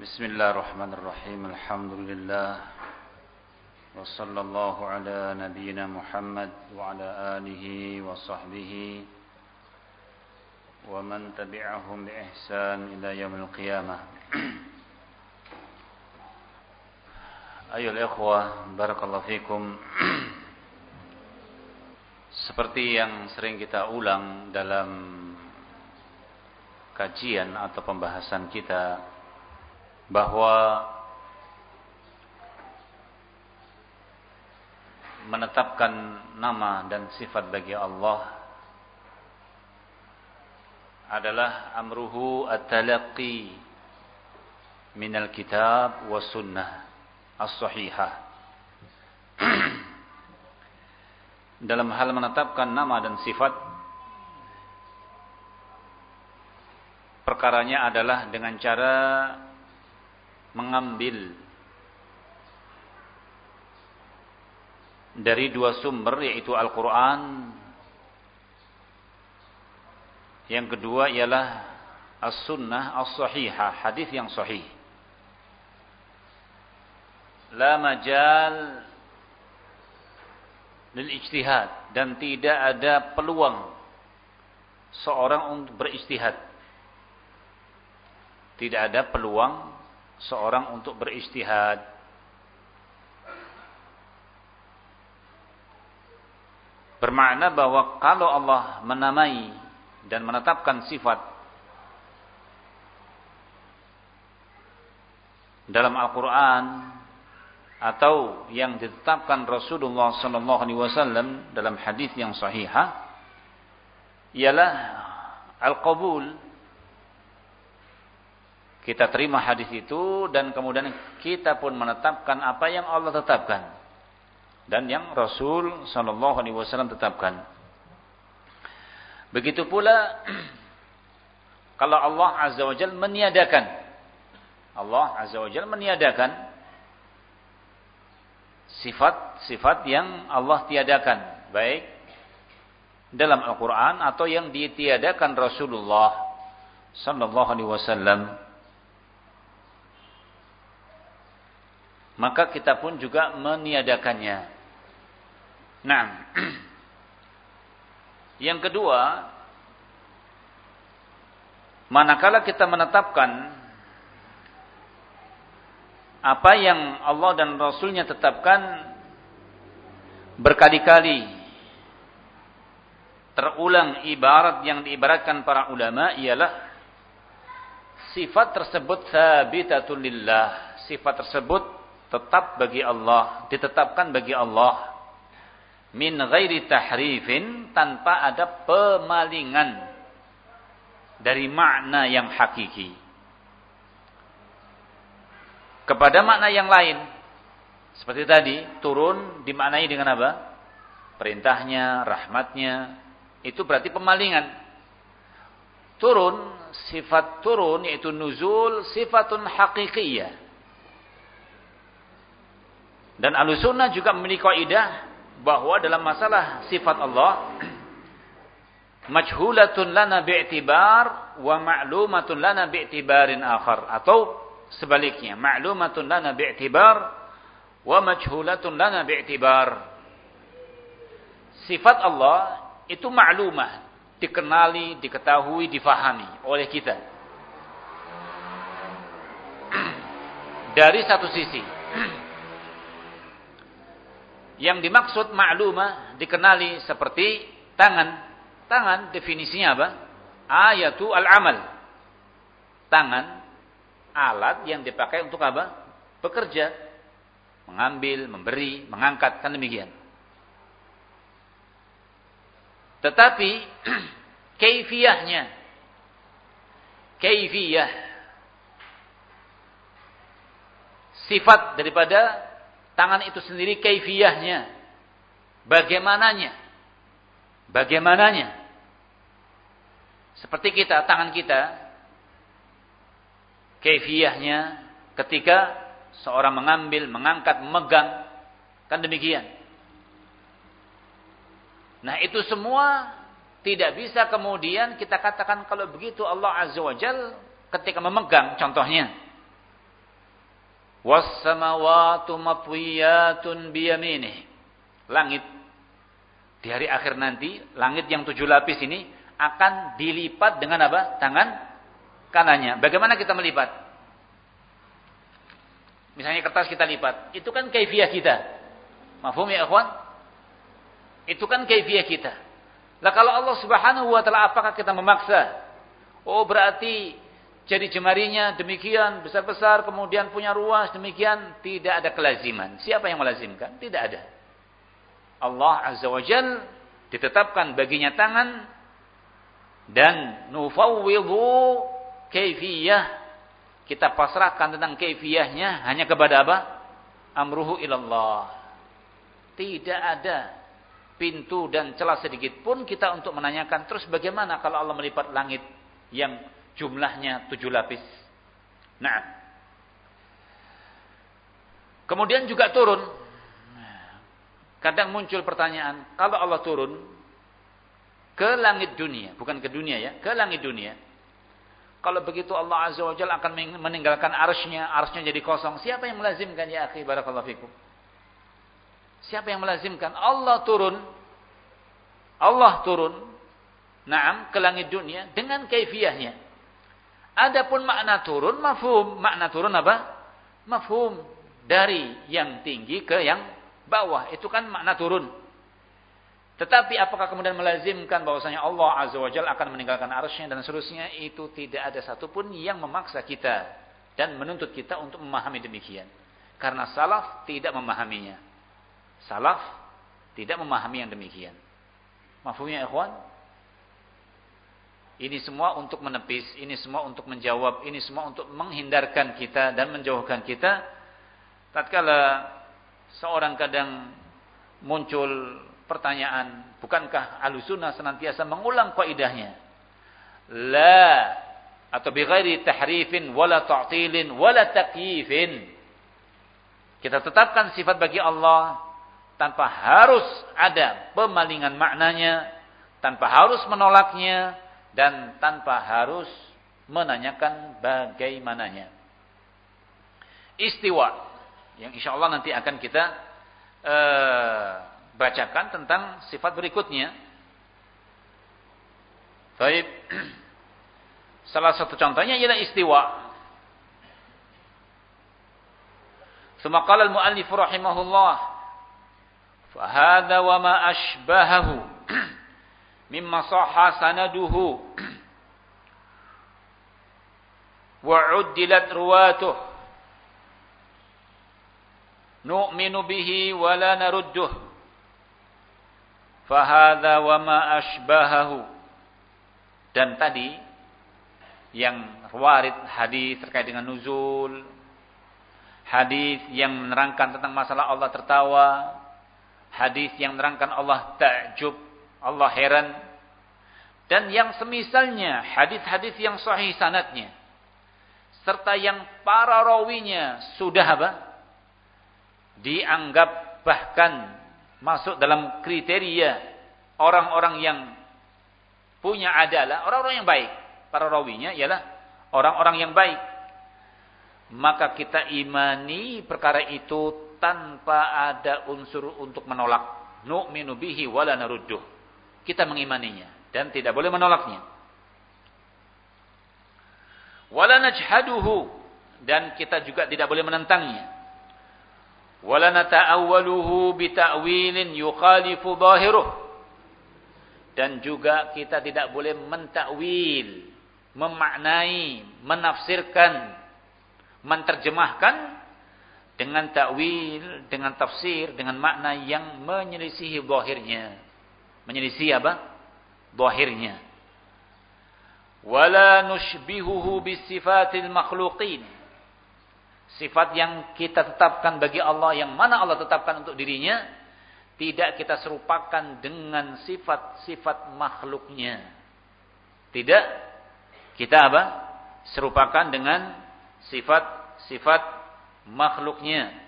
بسم الله الرحمن الرحيم الحمد لله وصلى الله على نبينا محمد وعلى آله وصحبه ومن تبعهم بإحسان إلى يوم القيامة أيها الإخوة بارك الله فيكم Seperti yang sering kita ulang dalam kajian atau pembahasan kita bahwa menetapkan nama dan sifat bagi Allah adalah amruhu at-talaqqi min al-kitab wa sunnah as-sahihah. Dalam hal menetapkan nama dan sifat perkaranya adalah dengan cara mengambil dari dua sumber yaitu Al-Qur'an. Yang kedua ialah As-Sunnah As-Sahihah hadis yang sahih. La majal lil ijtihad. Dan tidak ada peluang seorang untuk beristihad. Tidak ada peluang seorang untuk beristihad. Bermakna bahwa kalau Allah menamai dan menetapkan sifat dalam Al-Quran atau yang ditetapkan Rasulullah sallallahu alaihi wasallam dalam hadis yang sahihah ialah al-qabul kita terima hadis itu dan kemudian kita pun menetapkan apa yang Allah tetapkan. Dan yang Rasul sallallahu alaihi wasallam tetapkan. Begitu pula kalau Allah azza wajalla meniadakan. Allah azza wajalla meniadakan sifat-sifat yang Allah tiadakan. Baik dalam Al-Qur'an atau yang ditiadakan Rasulullah sallallahu alaihi wasallam maka kita pun juga meniadakannya. Nah yang kedua manakala kita menetapkan apa yang Allah dan Rasulnya tetapkan berkali-kali terulang ibarat yang diibaratkan para ulama ialah sifat tersebut sabitatun lillah sifat tersebut tetap bagi Allah ditetapkan bagi Allah min ghairi tahrifin tanpa ada pemalingan dari makna yang hakiki kepada makna yang lain. Seperti tadi, turun dimaknai dengan apa? Perintahnya, rahmatnya. Itu berarti pemalingan. Turun, sifat turun yaitu nuzul, sifatun hakikiyah. Dan alusunnah juga memiliki kaidah bahwa dalam masalah sifat Allah majhulatun lana bi'tibar wa ma'lumatun lana bi'tibarin akhar. Atau sebaliknya ma'lumatun lana bi'tibar wa majhulatun lana bi'tibar. Sifat Allah itu ma'lumah dikenali, diketahui, difahami oleh kita. Dari satu sisi yang dimaksud ma'lumah dikenali seperti tangan tangan definisinya apa? ayatu al-amal tangan alat yang dipakai untuk apa? Bekerja, mengambil, memberi, mengangkat, kan demikian. Tetapi kaifiyahnya kaifiyah sifat daripada tangan itu sendiri kaifiyahnya bagaimananya bagaimananya seperti kita tangan kita kefiahnya ketika seorang mengambil, mengangkat, memegang. Kan demikian. Nah itu semua tidak bisa kemudian kita katakan kalau begitu Allah Azza wa Jal ketika memegang contohnya. Was samawati matwiyatun biyaminih. Langit di hari akhir nanti, langit yang tujuh lapis ini akan dilipat dengan apa? Tangan kanannya. Bagaimana kita melipat? Misalnya kertas kita lipat, itu kan kaifiah kita. Mafhum ya ikhwan? Itu kan kaifiah kita. Lah kalau Allah Subhanahu wa taala apakah kita memaksa? Oh berarti jadi jemarinya demikian besar-besar kemudian punya ruas demikian tidak ada kelaziman. Siapa yang melazimkan? Tidak ada. Allah Azza wa Jal ditetapkan baginya tangan dan nufawwidhu kaifiyah kita pasrahkan tentang kaifiyahnya hanya kepada apa? Amruhu ilallah. Tidak ada pintu dan celah sedikit pun kita untuk menanyakan terus bagaimana kalau Allah melipat langit yang jumlahnya tujuh lapis. Nah. Kemudian juga turun Kadang muncul pertanyaan, kalau Allah turun ke langit dunia, bukan ke dunia ya, ke langit dunia. Kalau begitu Allah Azza wa Jalla akan meninggalkan arsnya, arsnya jadi kosong. Siapa yang melazimkan ya akhi barakallahu fikum? Siapa yang melazimkan? Allah turun. Allah turun. Naam ke langit dunia dengan kaifiyahnya. Adapun makna turun mafhum. Makna turun apa? Mafhum dari yang tinggi ke yang bawah itu kan makna turun. Tetapi apakah kemudian melazimkan bahwasanya Allah Azza wa Jalla akan meninggalkan arsy dan seterusnya itu tidak ada satupun yang memaksa kita dan menuntut kita untuk memahami demikian. Karena salaf tidak memahaminya. Salaf tidak memahami yang demikian. Mafhumnya ikhwan? Ini semua untuk menepis, ini semua untuk menjawab, ini semua untuk menghindarkan kita dan menjauhkan kita tatkala seorang kadang muncul pertanyaan, bukankah alusuna senantiasa mengulang kaidahnya? La atau bighairi tahrifin wala ta'tilin wala takyifin. Kita tetapkan sifat bagi Allah tanpa harus ada pemalingan maknanya, tanpa harus menolaknya dan tanpa harus menanyakan bagaimananya. Istiwa yang insya Allah nanti akan kita uh, bacakan tentang sifat berikutnya. Baik. Salah satu contohnya ialah istiwa. Suma qala al-muallif rahimahullah fa wa ma ashbahahu mimma sahha sanaduhu. Wa uddilat ruwatuhu nu'minu bihi wa la narudduh. Fahadha wa ma ashbahahu. Dan tadi yang warid hadis terkait dengan nuzul. Hadis yang menerangkan tentang masalah Allah tertawa. Hadis yang menerangkan Allah takjub Allah heran dan yang semisalnya hadis-hadis yang sahih sanatnya serta yang para rawinya sudah apa dianggap bahkan masuk dalam kriteria orang-orang yang punya adalah orang-orang yang baik. Para rawinya ialah orang-orang yang baik. Maka kita imani perkara itu tanpa ada unsur untuk menolak. Nu'minu bihi wala narudduh. Kita mengimaninya dan tidak boleh menolaknya. Wala najhaduhu dan kita juga tidak boleh menentangnya wala nata'awwaluhu bita'wilin zahiruh dan juga kita tidak boleh mentakwil memaknai menafsirkan menterjemahkan dengan takwil dengan tafsir dengan makna yang menyelisihi zahirnya menyelisihi apa zahirnya wala nushbihuhu bisifatil makhluqin Sifat yang kita tetapkan bagi Allah, yang mana Allah tetapkan untuk dirinya, tidak kita serupakan dengan sifat-sifat makhluknya. Tidak kita apa? Serupakan dengan sifat-sifat makhluknya.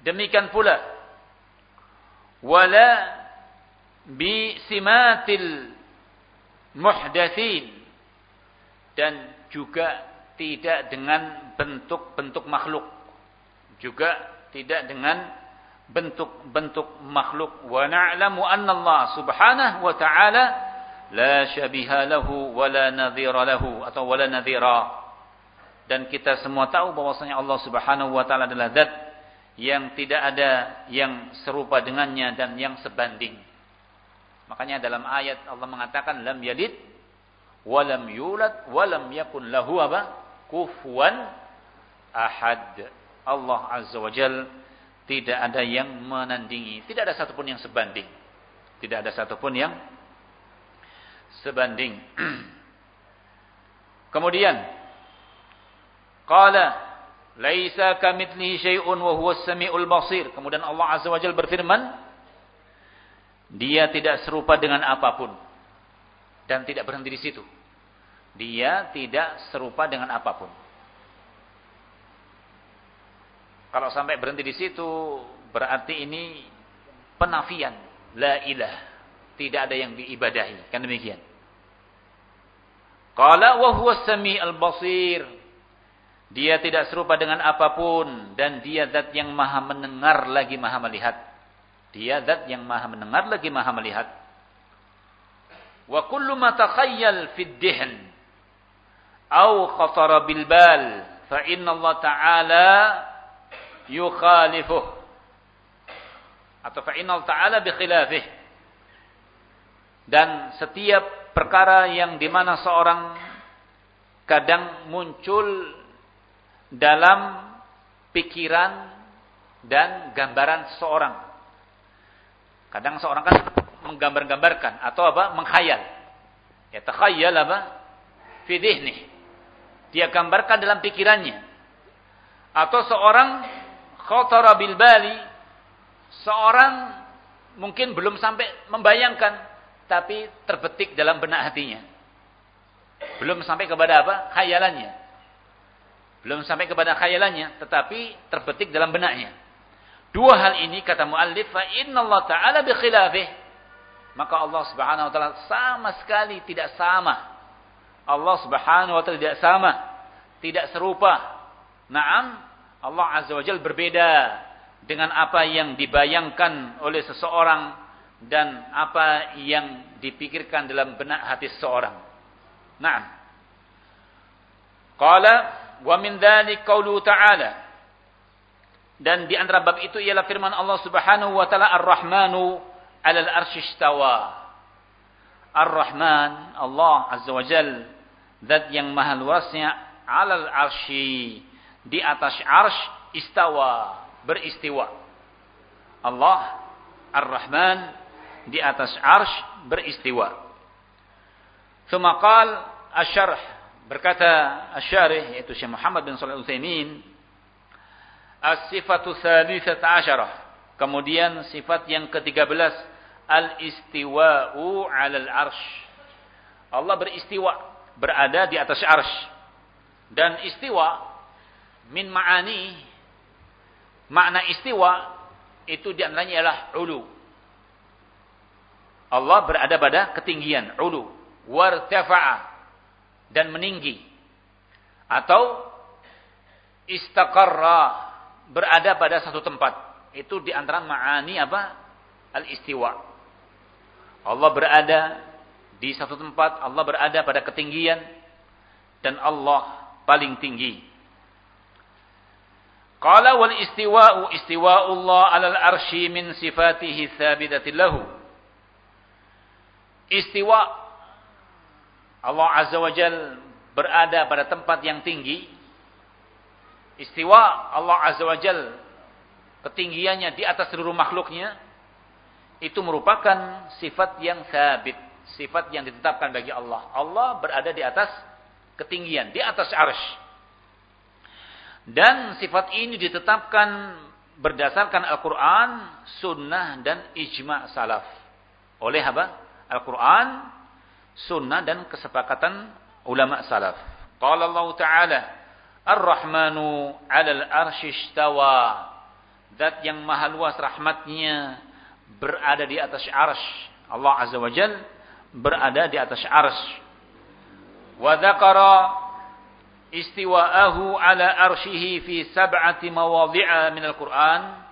Demikian pula wala bi simatil muhdatsin. Dan juga tidak dengan bentuk-bentuk makhluk. juga tidak dengan bentuk-bentuk makhluk. Wa na'lamu anna Allah subhanahu wa ta'ala la syabiha lahu wa la nadhira lahu atau wala nadhira. Dan kita semua tahu bahwasanya Allah subhanahu wa ta'ala adalah zat yang tidak ada yang serupa dengannya dan yang sebanding makanya dalam ayat Allah mengatakan lam yalid wa lam yulad wa lam yakun lahu apa kufuwan ahad Allah azza wa jalla tidak ada yang menandingi, tidak ada satupun yang sebanding. Tidak ada satupun yang sebanding. Kemudian qala laisa kamitslihi syai'un wa huwas samiul basir. Kemudian Allah Azza wa Jalla berfirman, dia tidak serupa dengan apa pun dan tidak berhenti di situ. Dia tidak serupa dengan apa pun. Kalau sampai berhenti di situ, berarti ini penafian. La ilah. Tidak ada yang diibadahi. Kan demikian. Qala wa huwa sami al-basir. Dia tidak serupa dengan apa pun. Dan dia zat yang maha mendengar lagi maha melihat. Dia zat yang maha mendengar lagi maha melihat. Wa kullu ma takhayyal fid dihn. Au khatara bil bal. Fa inna Allah Ta'ala yukhalifuh atau fa'inal ta'ala bikhilafih dan setiap perkara yang di mana seorang kadang muncul dalam pikiran dan gambaran seseorang kadang seorang kan menggambar-gambarkan atau apa mengkhayal ya takhayyal apa fi dhihni dia gambarkan dalam pikirannya atau seorang khotara bil bali seorang mungkin belum sampai membayangkan tapi terbetik dalam benak hatinya. Belum sampai kepada apa? khayalannya. Belum sampai kepada khayalannya tetapi terbetik dalam benaknya. Dua hal ini kata muallif fa innallaha ta'ala bi khilafih. Maka Allah Subhanahu wa taala sama sekali tidak sama. Allah Subhanahu wa taala tidak sama, tidak serupa. Naam, Allah Azza wa Jal berbeda dengan apa yang dibayangkan oleh seseorang dan apa yang dipikirkan dalam benak hati seseorang. Naam. Qala wa min dzalik qaulu ta'ala. Dan di antara bab itu ialah firman Allah Subhanahu wa taala Ar-Rahmanu 'alal arsy istawa. Ar-Rahman Allah Azza wa Jal zat yang maha luasnya 'alal arsy di atas arsh istawa, beristiwa. Allah Ar-Rahman di atas arsh beristiwa. Semakal asyarh berkata asyarih yaitu Syekh Muhammad bin Shalih Utsaimin as-sifatu tsalitsata asyarah. Kemudian sifat yang ke-13 al-istiwa'u 'alal arsh. Allah beristiwa, berada di atas arsh. Dan istiwa min ma'ani makna istiwa itu di antaranya ialah ulu. Allah berada pada ketinggian, ulu, wartafa'a dan meninggi. Atau istaqarra berada pada satu tempat. Itu di antara ma'ani apa? Al-istiwa. Allah berada di satu tempat, Allah berada pada ketinggian dan Allah paling tinggi. Qala wal istiwa'u istiwa'ullah 'alal arsy min sifatihi tsabitatin lahu. Istiwa Allah Azza wa Jal berada pada tempat yang tinggi. Istiwa Allah Azza wa Jal ketinggiannya di atas seluruh makhluknya itu merupakan sifat yang sabit, sifat yang ditetapkan bagi Allah. Allah berada di atas ketinggian, di atas arsy. Dan sifat ini ditetapkan berdasarkan Al-Quran, Sunnah, dan Ijma' Salaf. Oleh apa? Al-Quran, Sunnah, dan kesepakatan ulama Salaf. Qala Allah Ta'ala, Ar-Rahmanu alal arshishtawa. Zat yang maha luas rahmatnya berada di atas arsh. Allah Azza wa Jal berada di atas arsh. Wa dhakara istiwa'ahu ala arshihi fi sab'ati mawadhi'a min al-Qur'an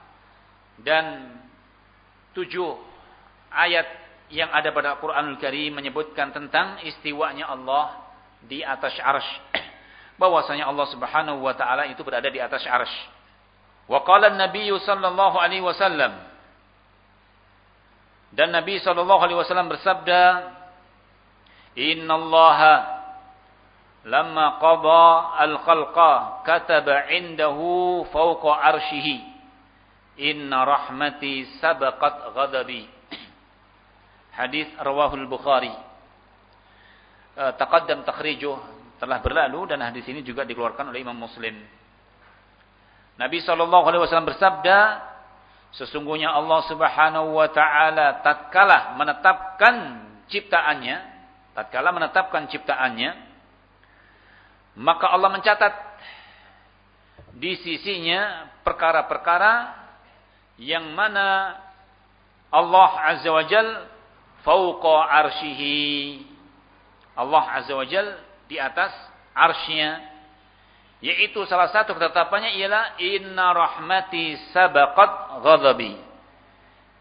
dan tujuh ayat yang ada pada Al-Qur'anul Karim menyebutkan tentang istiwanya Allah di atas arsy bahwasanya Allah Subhanahu wa taala itu berada di atas arsy wa qala an-nabiy sallallahu alaihi wasallam. Dan Nabi sallallahu alaihi wasallam bersabda innallaha lamma qada al-khalqa kataba indahu fawqa arshihi. Inna rahmati sabaqat ghadabi. Hadis rawahul bukhari. Uh, taqaddam takhrijuh telah berlalu dan hadis ini juga dikeluarkan oleh Imam Muslim. Nabi sallallahu alaihi wasallam bersabda sesungguhnya Allah Subhanahu wa taala tatkala menetapkan ciptaannya tatkala menetapkan ciptaannya maka Allah mencatat di sisinya perkara-perkara yang mana Allah Azza wa Jal fauqa arshihi Allah Azza wa Jal di atas arsnya yaitu salah satu ketetapannya ialah inna rahmati sabaqat ghadabi.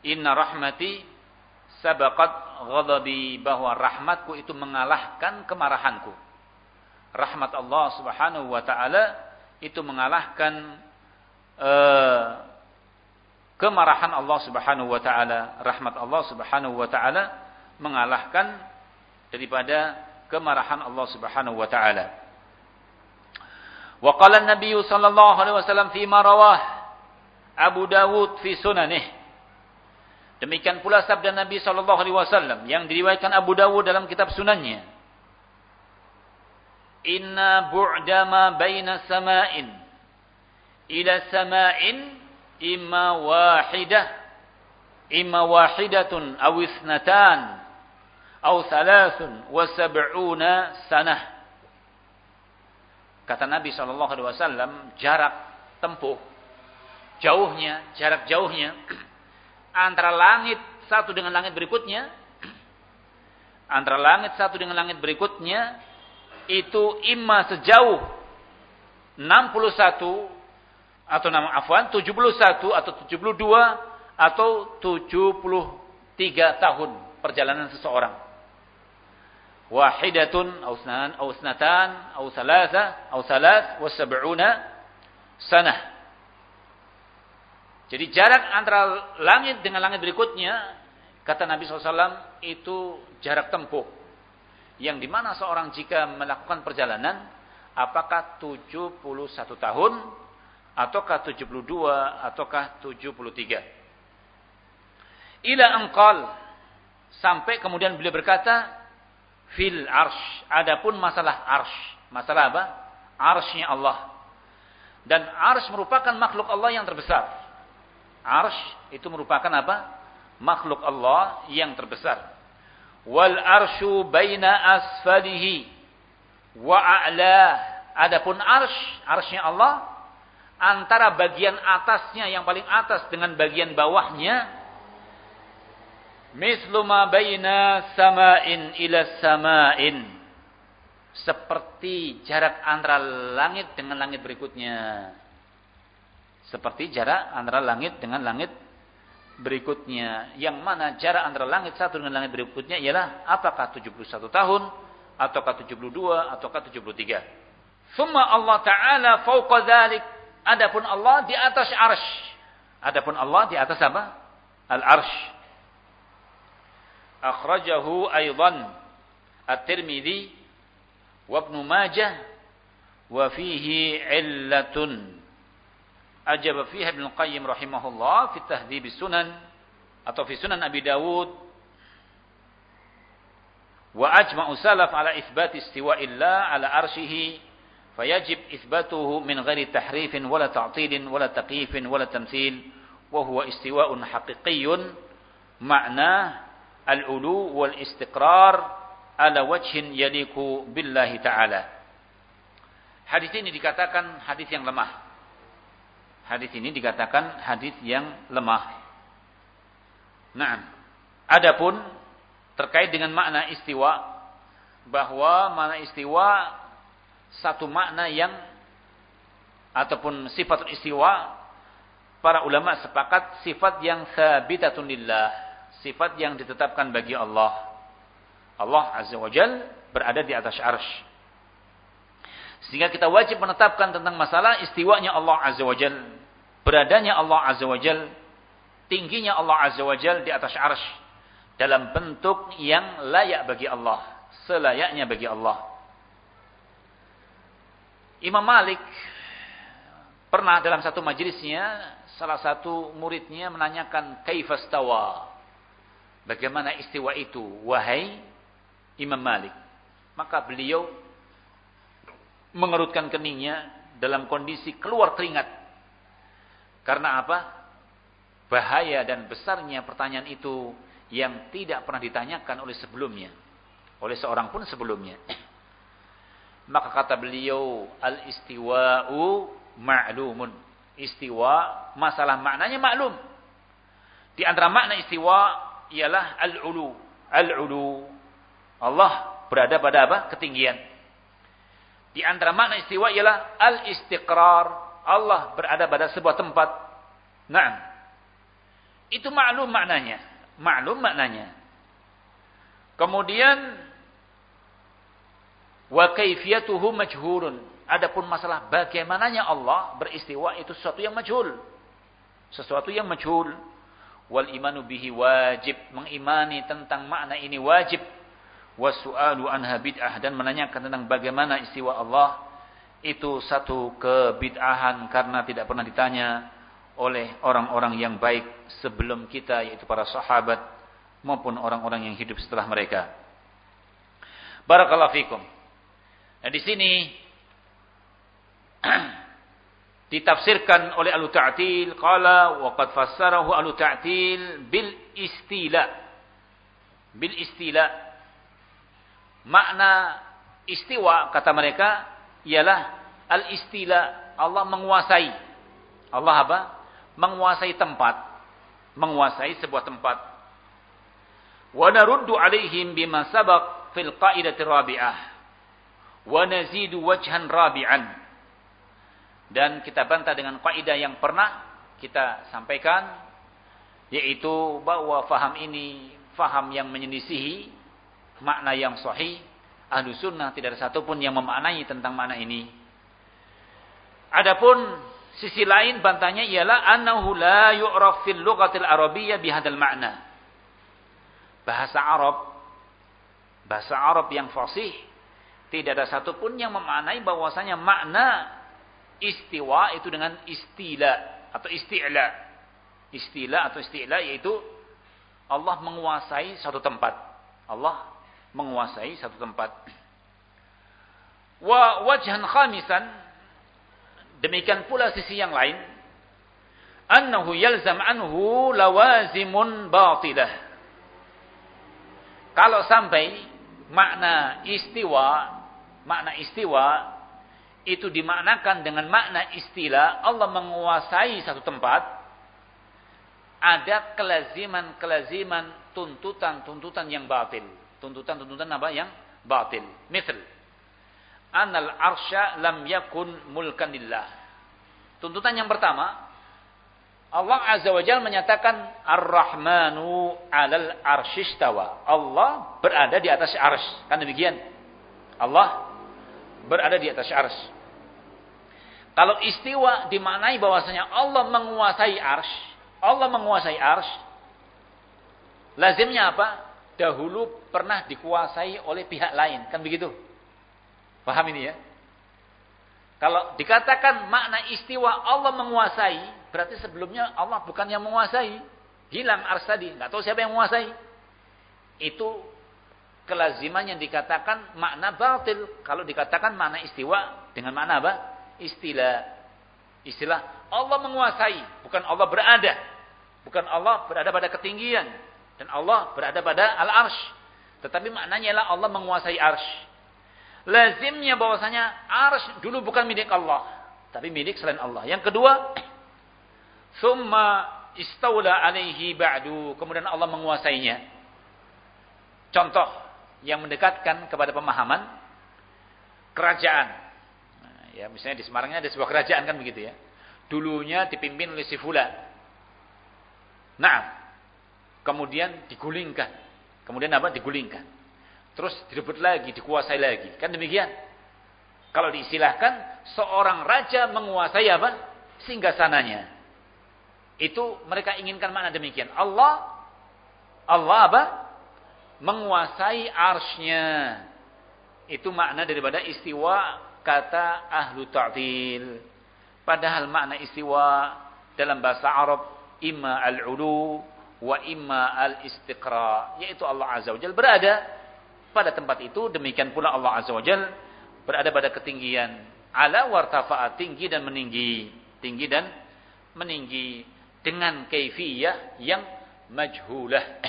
Inna rahmati sabaqat ghadabi. Bahwa rahmatku itu mengalahkan kemarahanku. Rahmat Allah Subhanahu wa taala itu mengalahkan uh, kemarahan Allah Subhanahu wa taala. Rahmat Allah Subhanahu wa taala mengalahkan daripada kemarahan Allah Subhanahu wa taala. Wa qala an-nabiy sallallahu alaihi wasallam fi ma rawah Abu Dawud fi sunanih. Demikian pula sabda Nabi sallallahu alaihi wasallam yang diriwayatkan Abu Dawud dalam kitab sunannya inna bu'dama baina sama'in ila sama'in imma wahidah imma wahidatun aw isnatan aw thalathun wa sab'una sanah kata Nabi wasallam jarak tempuh jauhnya jarak jauhnya antara langit satu dengan langit berikutnya antara langit satu dengan langit berikutnya itu imma sejauh 61 atau nama afwan 71 atau 72 atau 73 tahun perjalanan seseorang. Wahidatun au sanan au sanatan au salasa au salas wa sab'una sanah. Jadi jarak antara langit dengan langit berikutnya kata Nabi SAW itu jarak tempuh yang di mana seorang jika melakukan perjalanan apakah 71 tahun ataukah 72 ataukah 73 ila angkal sampai kemudian beliau berkata fil arsh. Adapun masalah arsh. Masalah apa? Arshnya Allah. Dan arsh merupakan makhluk Allah yang terbesar. Arsh itu merupakan apa? Makhluk Allah yang terbesar. Wal arsyu baina asfalihi wa a'la. Adapun arsh arshnya Allah antara bagian atasnya yang paling atas dengan bagian bawahnya mislu ma baina sama'in ila sama'in. Seperti jarak antara langit dengan langit berikutnya. Seperti jarak antara langit dengan langit berikutnya. Yang mana jarak antara langit satu dengan langit berikutnya ialah apakah 71 tahun ataukah 72 ataukah 73 Summa Allah Ta'ala fauqa dhalik. Adapun Allah di atas arsh. Adapun Allah di atas apa? Al-arsh أخرجه أيضا الترمذي وابن ماجه وفيه علة. أجب فيها ابن القيم رحمه الله في التهذيب السنن أو في سنن أبي داود. وأجمع سلف على إثبات استواء الله على أرشه فيجب إثباته من غير تحريف ولا تعطيل ولا تقييف ولا تمثيل وهو استواء حقيقي معناه al-ulu wal istiqrar ala wajhin yaliku billahi ta'ala. Hadis ini dikatakan hadis yang lemah. Hadis ini dikatakan hadis yang lemah. Nah, adapun terkait dengan makna istiwa bahwa makna istiwa satu makna yang ataupun sifat istiwa para ulama sepakat sifat yang sabitatun lillah, sifat yang ditetapkan bagi Allah. Allah Azza wa Jal berada di atas arsy. Sehingga kita wajib menetapkan tentang masalah istiwanya Allah Azza wa Jal, beradanya Allah Azza wa Jal, tingginya Allah Azza wa Jal di atas arsy dalam bentuk yang layak bagi Allah, selayaknya bagi Allah. Imam Malik pernah dalam satu majelisnya salah satu muridnya menanyakan kaifastawa. Bagaimana istiwa itu wahai Imam Malik? Maka beliau mengerutkan keningnya dalam kondisi keluar keringat. Karena apa? Bahaya dan besarnya pertanyaan itu yang tidak pernah ditanyakan oleh sebelumnya. Oleh seorang pun sebelumnya. Maka kata beliau, al-istiwa'u ma'lumun. Istiwa, masalah maknanya maklum. Di antara makna istiwa ialah al-ulu. Al-ulu. Allah berada pada apa? Ketinggian. Di antara makna istiwa ialah al-istiqrar. Allah berada pada sebuah tempat. Nah, itu maklum maknanya. Maklum maknanya. Kemudian wa kaifiyatuhu majhurun Adapun masalah bagaimananya Allah beristiwa itu sesuatu yang majhul. Sesuatu yang majhul. Wal imanu bihi wajib. Mengimani tentang makna ini wajib. Wasu'alu anha bid'ah. Dan menanyakan tentang bagaimana istiwa Allah. Itu satu kebid'ahan karena tidak pernah ditanya oleh orang-orang yang baik sebelum kita yaitu para sahabat maupun orang-orang yang hidup setelah mereka. Barakallahu fikum. Nah di sini ditafsirkan oleh ahlu ta'til qala wa qad fassarahu ahlu ta'til bil istila bil istila makna istiwa kata mereka ialah al istila Allah menguasai. Allah apa? Menguasai tempat. Menguasai sebuah tempat. Wa naruddu alaihim bima sabaq fil qaidati rabi'ah. Wa nazidu wajhan rabi'an dan kita bantah dengan kaidah yang pernah kita sampaikan yaitu bahwa faham ini faham yang menyelisihi makna yang sahih. Ahlu sunnah tidak ada satupun yang memaknai tentang makna ini. Adapun sisi lain bantahnya ialah annahu la yu'raf fil lughatil arabiyyah bihadzal makna bahasa Arab bahasa Arab yang fasih tidak ada satupun yang memaknai bahwasanya makna istiwa itu dengan istila atau isti'la. Istila atau isti'la yaitu Allah menguasai satu tempat. Allah menguasai satu tempat. Wa wajhan khamisan demikian pula sisi yang lain annahu yalzam anhu lawazimun batilah. Kalau sampai makna istiwa makna istiwa itu dimaknakan dengan makna istilah Allah menguasai satu tempat ada kelaziman-kelaziman tuntutan-tuntutan yang batil tuntutan-tuntutan apa yang batil misal anal arsya lam yakun mulkan lillah tuntutan yang pertama Allah Azza wa Jalla menyatakan Ar-Rahmanu 'alal arsyistawa. Allah berada di atas arsy. Kan demikian. Allah berada di atas ars. Kalau istiwa dimaknai bahwasanya Allah menguasai ars, Allah menguasai ars, lazimnya apa? Dahulu pernah dikuasai oleh pihak lain, kan begitu? Paham ini ya? Kalau dikatakan makna istiwa Allah menguasai, berarti sebelumnya Allah bukan yang menguasai. Hilang ars tadi, nggak tahu siapa yang menguasai. Itu kelaziman yang dikatakan makna batil. Kalau dikatakan makna istiwa dengan makna apa? Istilah. Istilah Allah menguasai, bukan Allah berada. Bukan Allah berada pada ketinggian dan Allah berada pada al-arsh. Tetapi maknanya adalah Allah menguasai arsh. Lazimnya bahwasanya arsh dulu bukan milik Allah, tapi milik selain Allah. Yang kedua, summa istaula alaihi ba'du. Kemudian Allah menguasainya. Contoh yang mendekatkan kepada pemahaman kerajaan. Ya misalnya di Semarangnya ada sebuah kerajaan kan begitu ya. Dulunya dipimpin oleh si fulan. Nah, kemudian digulingkan. Kemudian apa? Digulingkan. Terus direbut lagi, dikuasai lagi. Kan demikian. Kalau diistilahkan seorang raja menguasai apa? Singgah sananya. Itu mereka inginkan mana demikian. Allah Allah apa? Menguasai arsnya. Itu makna daripada istiwa kata ahlu ta'til. Padahal makna istiwa dalam bahasa Arab imma al-ulu wa imma al-istiqra, yaitu Allah Azza wa Jalla berada pada tempat itu, demikian pula Allah Azza wa Jalla berada pada ketinggian ala wartafa'a tinggi dan meninggi, tinggi dan meninggi dengan kaifiyah yang majhulah.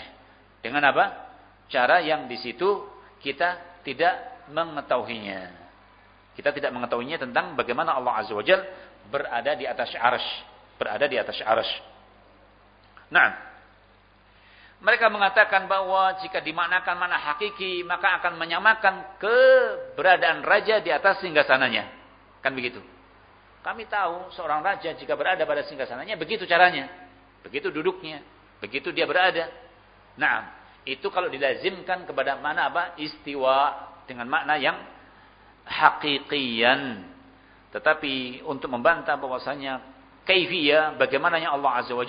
Dengan apa? Cara yang di situ kita tidak mengetahuinya. Kita tidak mengetahuinya tentang bagaimana Allah Azza wa Jalla berada di atas arsy, berada di atas arsy. Nah, mereka mengatakan bahwa jika dimaknakan mana hakiki, maka akan menyamakan keberadaan raja di atas singgasananya. Kan begitu. Kami tahu seorang raja jika berada pada singgasananya, begitu caranya. Begitu duduknya. Begitu dia berada. Nah, itu kalau dilazimkan kepada mana apa? Istiwa dengan makna yang hakikian. Tetapi untuk membantah bahwasanya kaifiyah bagaimananya Allah Azza wa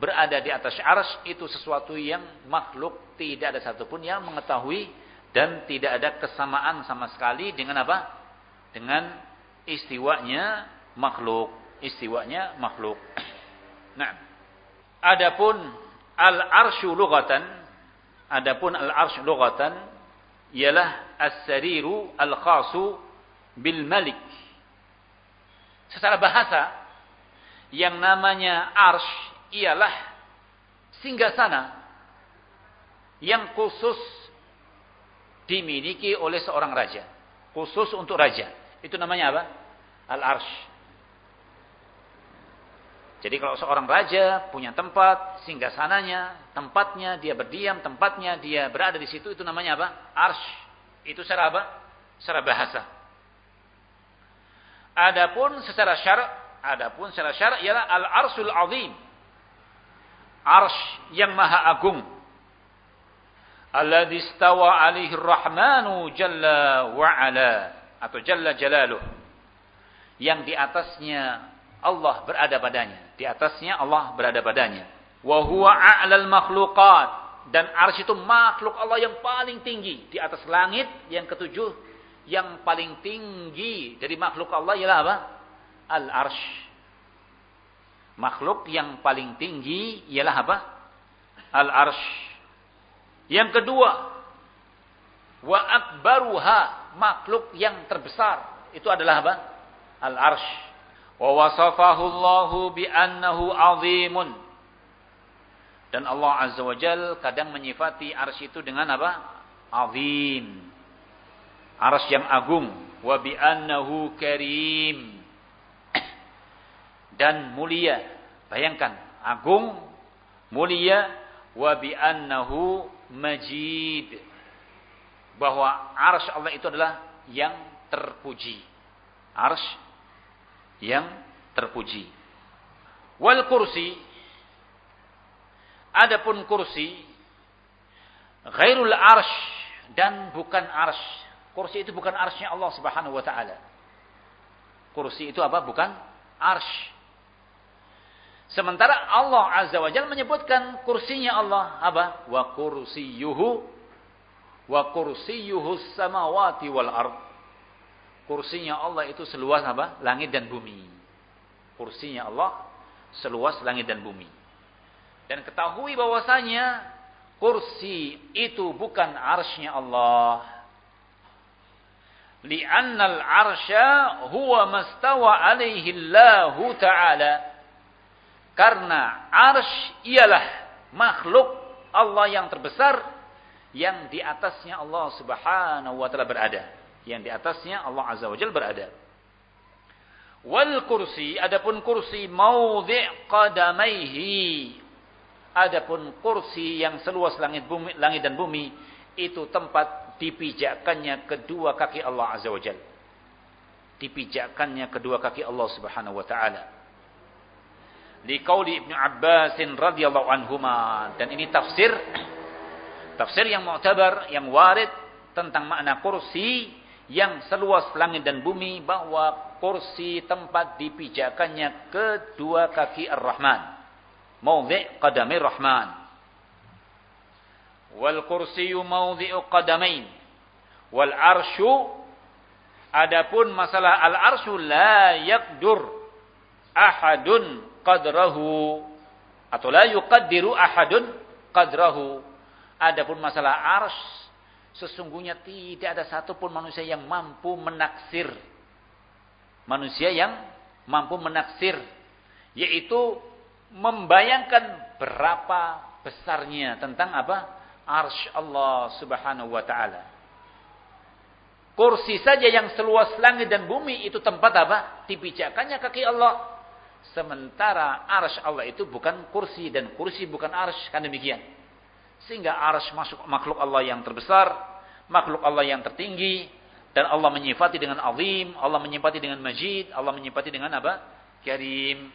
berada di atas ars itu sesuatu yang makhluk tidak ada satupun yang mengetahui dan tidak ada kesamaan sama sekali dengan apa? Dengan istiwanya makhluk, istiwanya makhluk. Nah, adapun al-arsyu lughatan, adapun al-arsyu lughatan ialah as-sariru al-khasu bil malik. Secara bahasa yang namanya arsh ialah singgasana yang khusus dimiliki oleh seorang raja. Khusus untuk raja. Itu namanya apa? Al-Arsh. Jadi kalau seorang raja punya tempat, singgasananya, tempatnya, dia berdiam, tempatnya, dia berada di situ, itu namanya apa? Arsh. Itu secara apa? Secara bahasa. Adapun secara syarak, adapun secara syarak ialah al-arsul azim arsh yang maha agung alladhi istawa alaihi rahmanu jalla wa ala atau jalla jalaluh yang di atasnya Allah berada padanya di atasnya Allah berada padanya wa a'lal makhluqat dan arsy itu makhluk Allah yang paling tinggi di atas langit yang ketujuh yang paling tinggi dari makhluk Allah ialah apa al arsh Makhluk yang paling tinggi ialah apa? Al-arsh. Yang kedua, wa akbaruha, makhluk yang terbesar. Itu adalah apa? Al-arsh. Wa wasafahu Allahu bi annahu azimun. Dan Allah Azza wa Jal kadang menyifati arsy itu dengan apa? Azim. Arsy yang agung. Wa bi annahu karim dan mulia. Bayangkan, agung, mulia, wa bi annahu majid. Bahwa arsy Allah itu adalah yang terpuji. Arsy yang terpuji. Wal kursi adapun kursi ghairul arsh dan bukan arsh. Kursi itu bukan arshnya Allah Subhanahu wa taala. Kursi itu apa? Bukan arsh. Sementara Allah Azza wa Jalla menyebutkan kursinya Allah apa? Wa kursiyuhu wa kursiyuhu samawati wal ard. Kursinya Allah itu seluas apa? Langit dan bumi. Kursinya Allah seluas langit dan bumi. Dan ketahui bahwasanya kursi itu bukan arsnya Allah. Li'anna al-arsya huwa mastawa alaihi Allah Ta'ala karena arsh ialah makhluk Allah yang terbesar yang di atasnya Allah Subhanahu wa taala berada. Yang di atasnya Allah Azza wa Jalla berada. Wal kursi adapun kursi maudhi' qadamaihi. Adapun kursi yang seluas langit bumi langit dan bumi itu tempat dipijakkannya kedua kaki Allah Azza wa Jalla. dipijakkannya kedua kaki Allah Subhanahu wa taala. Di qauli Ibnu Abbas radhiyallahu anhuma dan ini tafsir tafsir yang mu'tabar yang warid tentang makna kursi yang seluas langit dan bumi bahwa kursi tempat dipijakannya kedua kaki Ar-Rahman. Mawdi' qadami Rahman. Wal kursiyu mawdi'u qadamain. Wal arsyu Adapun masalah al-arsyu la yakdur ahadun qadrahu atau la yuqaddiru ahadun qadrahu. Adapun masalah ars sesungguhnya tidak ada satupun manusia yang mampu menaksir. Manusia yang mampu menaksir yaitu membayangkan berapa besarnya tentang apa? Arsy Allah Subhanahu wa taala. Kursi saja yang seluas langit dan bumi itu tempat apa? Dipijakannya kaki Allah. Sementara arsh Allah itu bukan kursi dan kursi bukan arsh. Kan demikian. Sehingga arsh masuk makhluk Allah yang terbesar. Makhluk Allah yang tertinggi. Dan Allah menyifati dengan azim. Allah menyifati dengan majid. Allah menyifati dengan apa? Karim.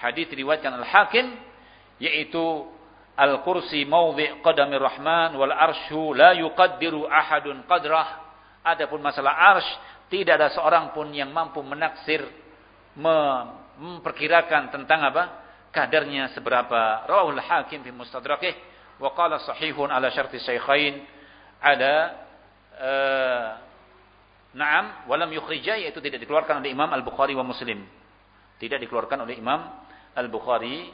Hadis riwayatkan Al-Hakim. Yaitu Al-kursi mawdi' qadami rahman wal arshu la yuqaddiru ahadun qadrah Adapun masalah arsh, tidak ada seorang pun yang mampu menaksir, memperkirakan tentang apa? Kadarnya seberapa. Rawahul hakim fi mustadrakih. Wa qala sahihun ala syarti syaikhain. Ada uh, Naam, walam yukhrija yaitu tidak dikeluarkan oleh Imam Al-Bukhari wa Muslim. Tidak dikeluarkan oleh Imam Al-Bukhari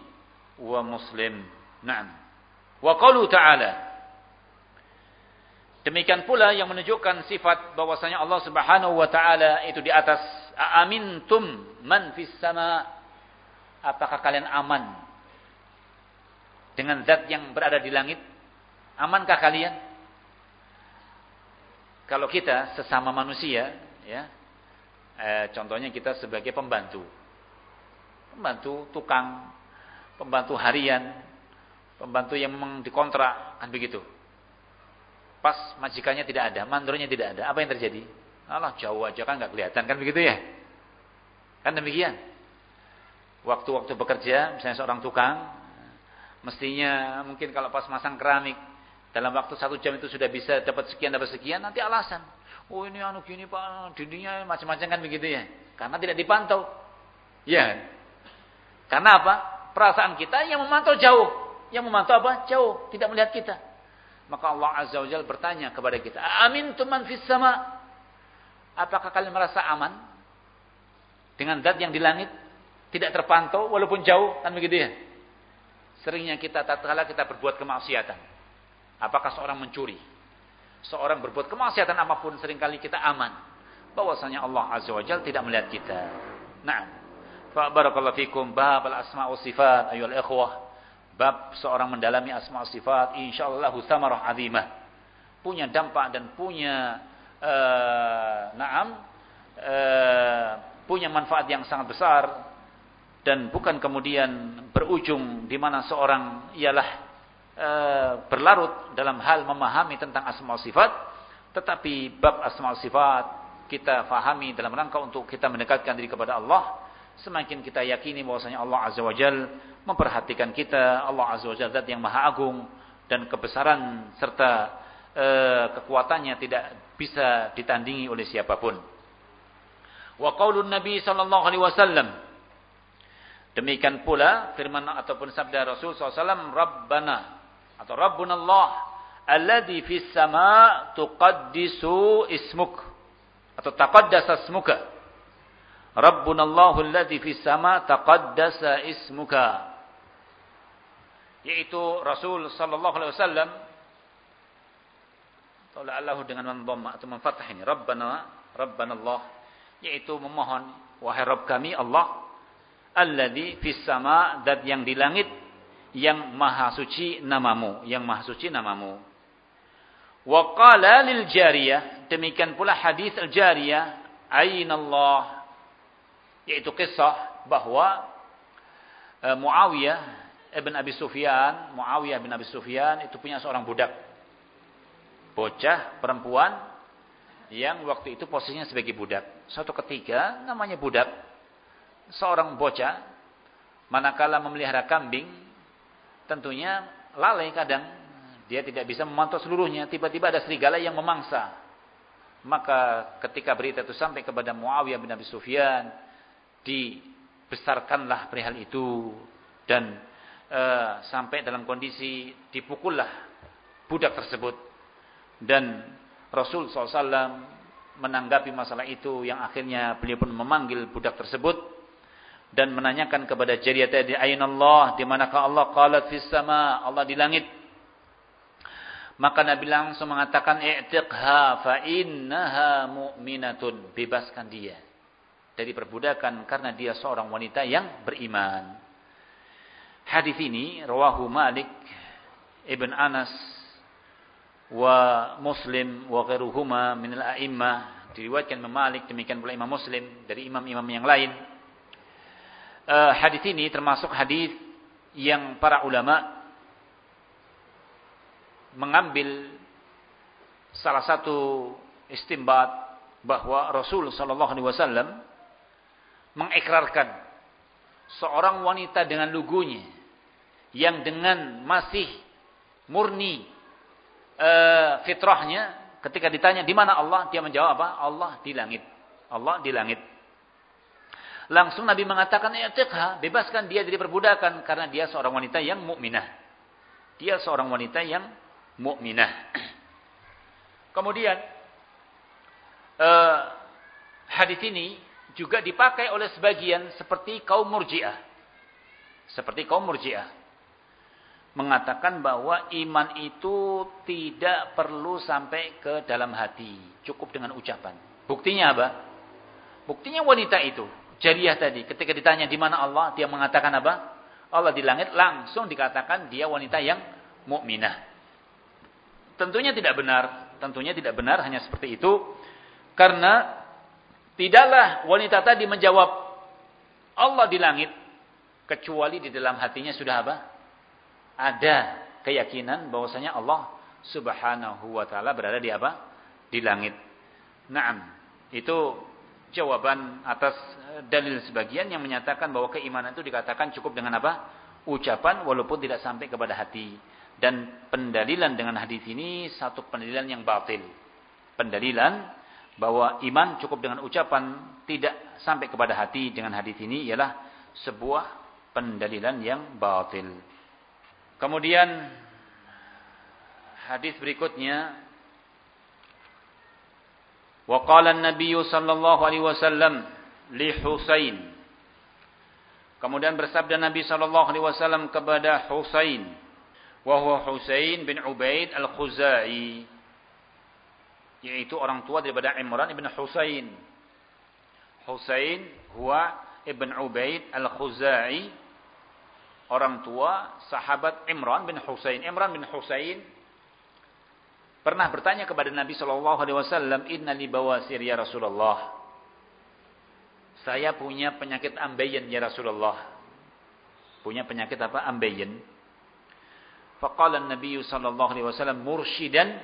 wa Muslim. Naam. Wa qalu ta'ala Demikian pula yang menunjukkan sifat bahwasanya Allah Subhanahu wa taala itu di atas amintum man fis sama apakah kalian aman dengan zat yang berada di langit amankah kalian kalau kita sesama manusia ya eh, contohnya kita sebagai pembantu pembantu tukang pembantu harian pembantu yang memang dikontrak kan begitu Pas majikannya tidak ada, mandornya tidak ada. Apa yang terjadi? Allah jauh aja kan nggak kelihatan kan begitu ya? Kan demikian. Waktu-waktu bekerja, misalnya seorang tukang, mestinya mungkin kalau pas masang keramik dalam waktu satu jam itu sudah bisa dapat sekian dapat sekian, nanti alasan. Oh ini anu gini pak, dindingnya macam-macam kan begitu ya? Karena tidak dipantau. Ya. Karena apa? Perasaan kita yang memantau jauh, yang memantau apa? Jauh, tidak melihat kita. Maka Allah Azza wa Jalla bertanya kepada kita, "Amin tuman fis sama?" Apakah kalian merasa aman dengan zat yang di langit tidak terpantau walaupun jauh kan begitu ya? Seringnya kita tatkala kita berbuat kemaksiatan. Apakah seorang mencuri? Seorang berbuat kemaksiatan apa pun sering kali kita aman. Bahwasanya Allah Azza wa Jalla tidak melihat kita. Nah, fa barakallahu fikum bab al-asma wa sifat ayyuhal ikhwah bab seorang mendalami asma sifat insyaallah samarah azimah punya dampak dan punya uh, naam uh, punya manfaat yang sangat besar dan bukan kemudian berujung di mana seorang ialah uh, berlarut dalam hal memahami tentang asma sifat tetapi bab asma sifat kita fahami dalam rangka untuk kita mendekatkan diri kepada Allah semakin kita yakini bahwasanya Allah Azza wa Jalla memperhatikan kita Allah Azza wa Jalla zat yang maha agung dan kebesaran serta e, kekuatannya tidak bisa ditandingi oleh siapa pun. Wa qaulun Nabi sallallahu alaihi wasallam Demikian pula firman ataupun sabda Rasul SAW, Rabbana atau Rabbuna Allah, alladhi fis sama tuqaddisu ismuk atau taqaddasa ismuka. Rabbuna Allahu alladhi fis sama taqaddasa ismuka yaitu Rasul sallallahu alaihi wasallam Allah dengan mendhamma atau memfathah ini Rabbana Rabbana Allah yaitu memohon wahai Rabb kami Allah alladzi fis sama dan yang di langit yang maha suci namamu yang maha suci namamu wa qala lil jariyah demikian pula hadis al jariyah aina Allah yaitu kisah bahwa uh, Muawiyah Ibn Abi Sufyan, Muawiyah bin Abi Sufyan itu punya seorang budak. Bocah perempuan yang waktu itu posisinya sebagai budak. Suatu ketika namanya budak, seorang bocah manakala memelihara kambing tentunya lalai kadang dia tidak bisa memantau seluruhnya. Tiba-tiba ada serigala yang memangsa. Maka ketika berita itu sampai kepada Muawiyah bin Abi Sufyan, dibesarkanlah perihal itu dan e, sampai dalam kondisi dipukullah budak tersebut dan Rasul SAW menanggapi masalah itu yang akhirnya beliau pun memanggil budak tersebut dan menanyakan kepada Jariyah tadi Allah di manakah Allah qalat fis sama Allah di langit maka Nabi langsung mengatakan i'tiqha fa innaha mu'minatun. Bebaskan dia dari perbudakan karena dia seorang wanita yang beriman. Hadis ini rawahu Malik Ibn Anas wa Muslim wa ghairuhuma min al-a'immah diriwayatkan Malik demikian pula Imam Muslim dari imam-imam yang lain. Uh, hadis ini termasuk hadis yang para ulama mengambil salah satu istimbat bahwa Rasul sallallahu alaihi wasallam mengikrarkan seorang wanita dengan lugunya yang dengan masih murni e, fitrahnya ketika ditanya di mana Allah? Dia menjawab apa? Allah di langit. Allah di langit langsung Nabi mengatakan i'tiqha bebaskan dia dari perbudakan karena dia seorang wanita yang mukminah dia seorang wanita yang mukminah. Kemudian uh, hadis ini juga dipakai oleh sebagian seperti kaum Murji'ah. Seperti kaum Murji'ah mengatakan bahwa iman itu tidak perlu sampai ke dalam hati, cukup dengan ucapan. Buktinya apa? Buktinya wanita itu, jariah tadi, ketika ditanya di mana Allah, dia mengatakan apa? Allah di langit, langsung dikatakan dia wanita yang mukminah. Tentunya tidak benar, tentunya tidak benar hanya seperti itu karena tidaklah wanita tadi menjawab Allah di langit kecuali di dalam hatinya sudah apa? Ada keyakinan bahwasanya Allah Subhanahu wa taala berada di apa? Di langit. Naam. Itu jawaban atas dalil sebagian yang menyatakan bahwa keimanan itu dikatakan cukup dengan apa? Ucapan walaupun tidak sampai kepada hati. Dan pendalilan dengan hadis ini satu pendalilan yang batil. Pendalilan bahwa iman cukup dengan ucapan tidak sampai kepada hati dengan hadis ini ialah sebuah pendalilan yang batil. Kemudian hadis berikutnya wa qala an-nabiy sallallahu alaihi wasallam li Husain Kemudian bersabda Nabi sallallahu alaihi wasallam kepada Husain wahwa Husain bin Ubaid al-Khuzai yaitu orang tua daripada Imran ibn Husain. Husain huwa ibn Ubaid al-Khuzai orang tua sahabat Imran bin Husain. Imran bin Husain pernah bertanya kepada Nabi sallallahu alaihi wasallam inna li bawasir ya Rasulullah? Saya punya penyakit ambeien ya Rasulullah. Punya penyakit apa? Ambeien. Faqala Nabi sallallahu alaihi wasallam mursyidan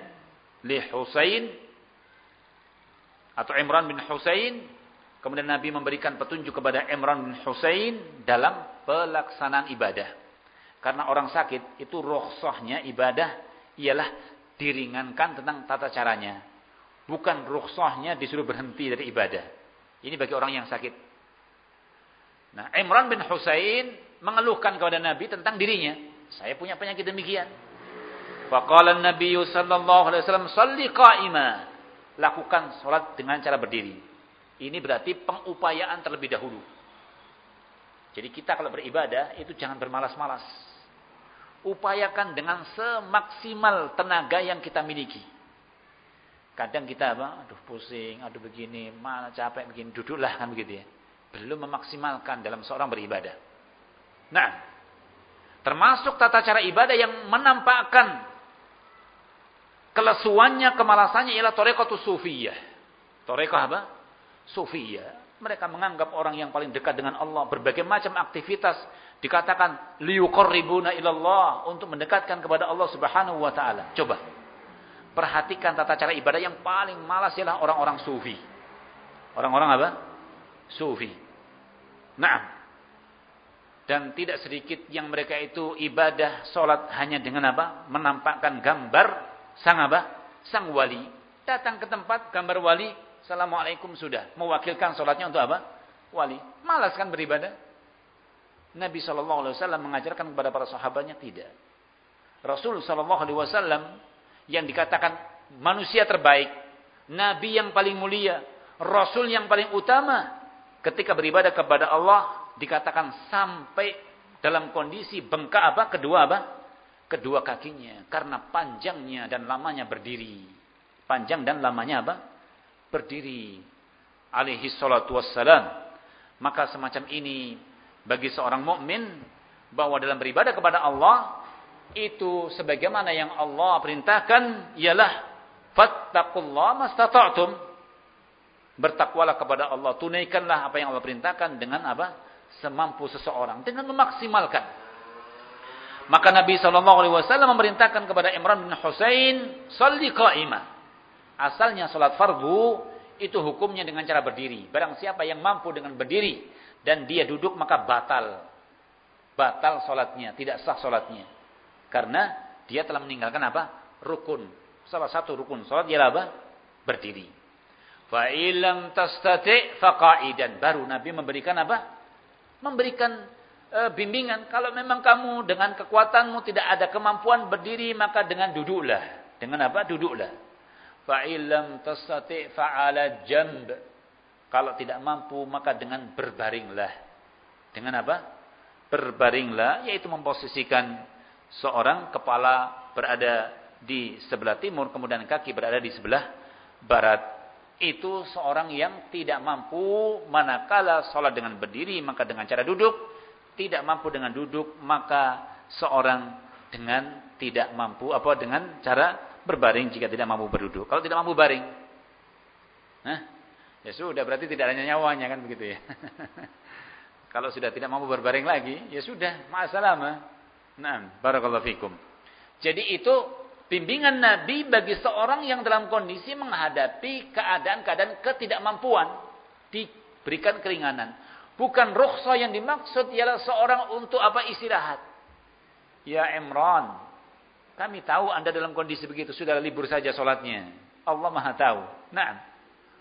li Husain atau Imran bin Husain. Kemudian Nabi memberikan petunjuk kepada Imran bin Husain dalam pelaksanaan ibadah. Karena orang sakit itu rukhsahnya ibadah ialah diringankan tentang tata caranya. Bukan rukhsahnya disuruh berhenti dari ibadah. Ini bagi orang yang sakit. Nah, Imran bin Husain mengeluhkan kepada Nabi tentang dirinya. Saya punya penyakit demikian. Faqala Nabi sallallahu alaihi wasallam, "Shalli qa'ima." Lakukan salat dengan cara berdiri. Ini berarti pengupayaan terlebih dahulu. Jadi kita kalau beribadah itu jangan bermalas-malas. Upayakan dengan semaksimal tenaga yang kita miliki. Kadang kita apa? Aduh pusing, aduh begini, mana capek begini, duduklah kan begitu ya. Belum memaksimalkan dalam seorang beribadah. Nah, Termasuk tata cara ibadah yang menampakkan kelesuannya, kemalasannya ialah torekotu sufiyah. Torekoh apa? Sufiyah. Mereka menganggap orang yang paling dekat dengan Allah. Berbagai macam aktivitas dikatakan liyukorribuna ilallah. Untuk mendekatkan kepada Allah subhanahu wa ta'ala. Coba. perhatikan tata cara ibadah yang paling malas ialah orang-orang sufi. Orang-orang apa? Sufi. Nah, dan tidak sedikit yang mereka itu ibadah sholat hanya dengan apa? Menampakkan gambar sang apa? Sang wali. Datang ke tempat gambar wali, Assalamualaikum sudah. Mewakilkan sholatnya untuk apa? Wali. Malas kan beribadah? Nabi SAW mengajarkan kepada para sahabatnya tidak. Rasul SAW yang dikatakan manusia terbaik, Nabi yang paling mulia, Rasul yang paling utama ketika beribadah kepada Allah dikatakan sampai dalam kondisi bengkak apa? Kedua apa? Kedua kakinya karena panjangnya dan lamanya berdiri. Panjang dan lamanya apa? Berdiri. Alaihi salatu wassalam. Maka semacam ini bagi seorang mukmin bahwa dalam beribadah kepada Allah itu sebagaimana yang Allah perintahkan ialah fattaqullaha mastata'tum bertakwalah kepada Allah tunaikanlah apa yang Allah perintahkan dengan apa semampu seseorang dengan memaksimalkan. Maka Nabi SAW memerintahkan kepada Imran bin Husain, salli qa'imah. Asalnya salat fardu itu hukumnya dengan cara berdiri. Barang siapa yang mampu dengan berdiri dan dia duduk maka batal. Batal salatnya, tidak sah salatnya. Karena dia telah meninggalkan apa? Rukun. Salah satu rukun salat ialah apa? Berdiri. Fa ilam tastati' faqa'idan. Baru Nabi memberikan apa? memberikan e, bimbingan. Kalau memang kamu dengan kekuatanmu tidak ada kemampuan berdiri, maka dengan duduklah. Dengan apa? Duduklah. Fa'ilam tasati fa'ala jamb. Kalau tidak mampu, maka dengan berbaringlah. Dengan apa? Berbaringlah, yaitu memposisikan seorang kepala berada di sebelah timur, kemudian kaki berada di sebelah barat itu seorang yang tidak mampu manakala sholat dengan berdiri maka dengan cara duduk tidak mampu dengan duduk maka seorang dengan tidak mampu apa dengan cara berbaring jika tidak mampu berduduk. Kalau tidak mampu baring. Nah ya sudah berarti tidak ada nyawanya kan begitu ya? Kalau sudah tidak mampu berbaring lagi ya sudah masalah nah barakallahu fikum. Jadi itu bimbingan Nabi bagi seorang yang dalam kondisi menghadapi keadaan-keadaan ketidakmampuan. Diberikan keringanan. Bukan rukhsah yang dimaksud ialah seorang untuk apa istirahat. Ya Imran, kami tahu Anda dalam kondisi begitu sudah libur saja solatnya. Allah Maha tahu. Nah,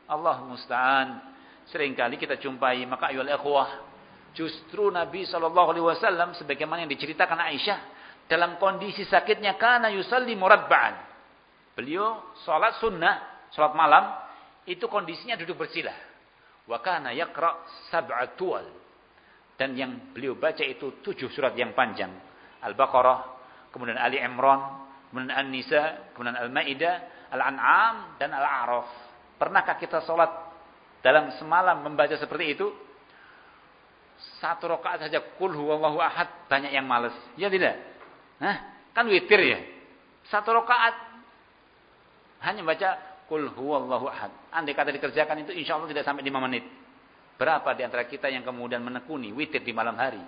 Allah musta'an. Seringkali kita jumpai maka ayol ikhwah justru Nabi wasallam sebagaimana yang diceritakan Aisyah dalam kondisi sakitnya karena yusalli murabba'an. Beliau salat sunnah, salat malam itu kondisinya duduk bersilah. Wa kana yaqra sab'at tuwal. Dan yang beliau baca itu tujuh surat yang panjang. Al-Baqarah, kemudian Ali Imran, kemudian An-Nisa, kemudian Al-Maidah, Al-An'am dan Al-A'raf. Pernahkah kita salat dalam semalam membaca seperti itu? Satu rakaat saja kul huwallahu ahad banyak yang males. Ya tidak? Hah? Kan witir ya. Satu rakaat hanya baca kul huwallahu ahad. Andai kata dikerjakan itu insya Allah tidak sampai 5 menit. Berapa di antara kita yang kemudian menekuni witir di malam hari?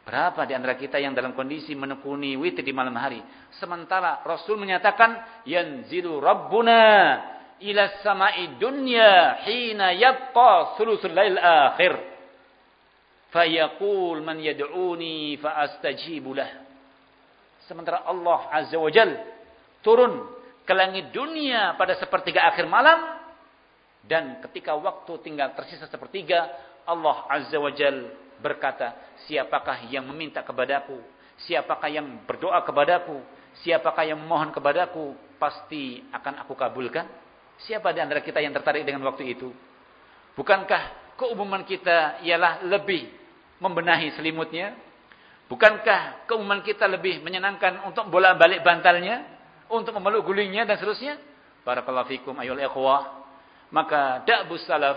Berapa di antara kita yang dalam kondisi menekuni witir di malam hari? Sementara Rasul menyatakan yanzilu rabbuna ila sama'i dunya hina yabqa thuluthul lail akhir. Fayaqul man yad'uni fa astajibu lahu. Sementara Allah Azza wa Jal turun ke langit dunia pada sepertiga akhir malam. Dan ketika waktu tinggal tersisa sepertiga, Allah Azza wa Jal berkata, siapakah yang meminta kepadaku? Siapakah yang berdoa kepadaku? Siapakah yang memohon kepadaku? Pasti akan aku kabulkan. Siapa di antara kita yang tertarik dengan waktu itu? Bukankah keumuman kita ialah lebih membenahi selimutnya, Bukankah keumuman kita lebih menyenangkan untuk bola balik bantalnya, untuk memeluk gulingnya dan seterusnya? Barakallahu fikum ayol ikhwah. Maka da'bus salaf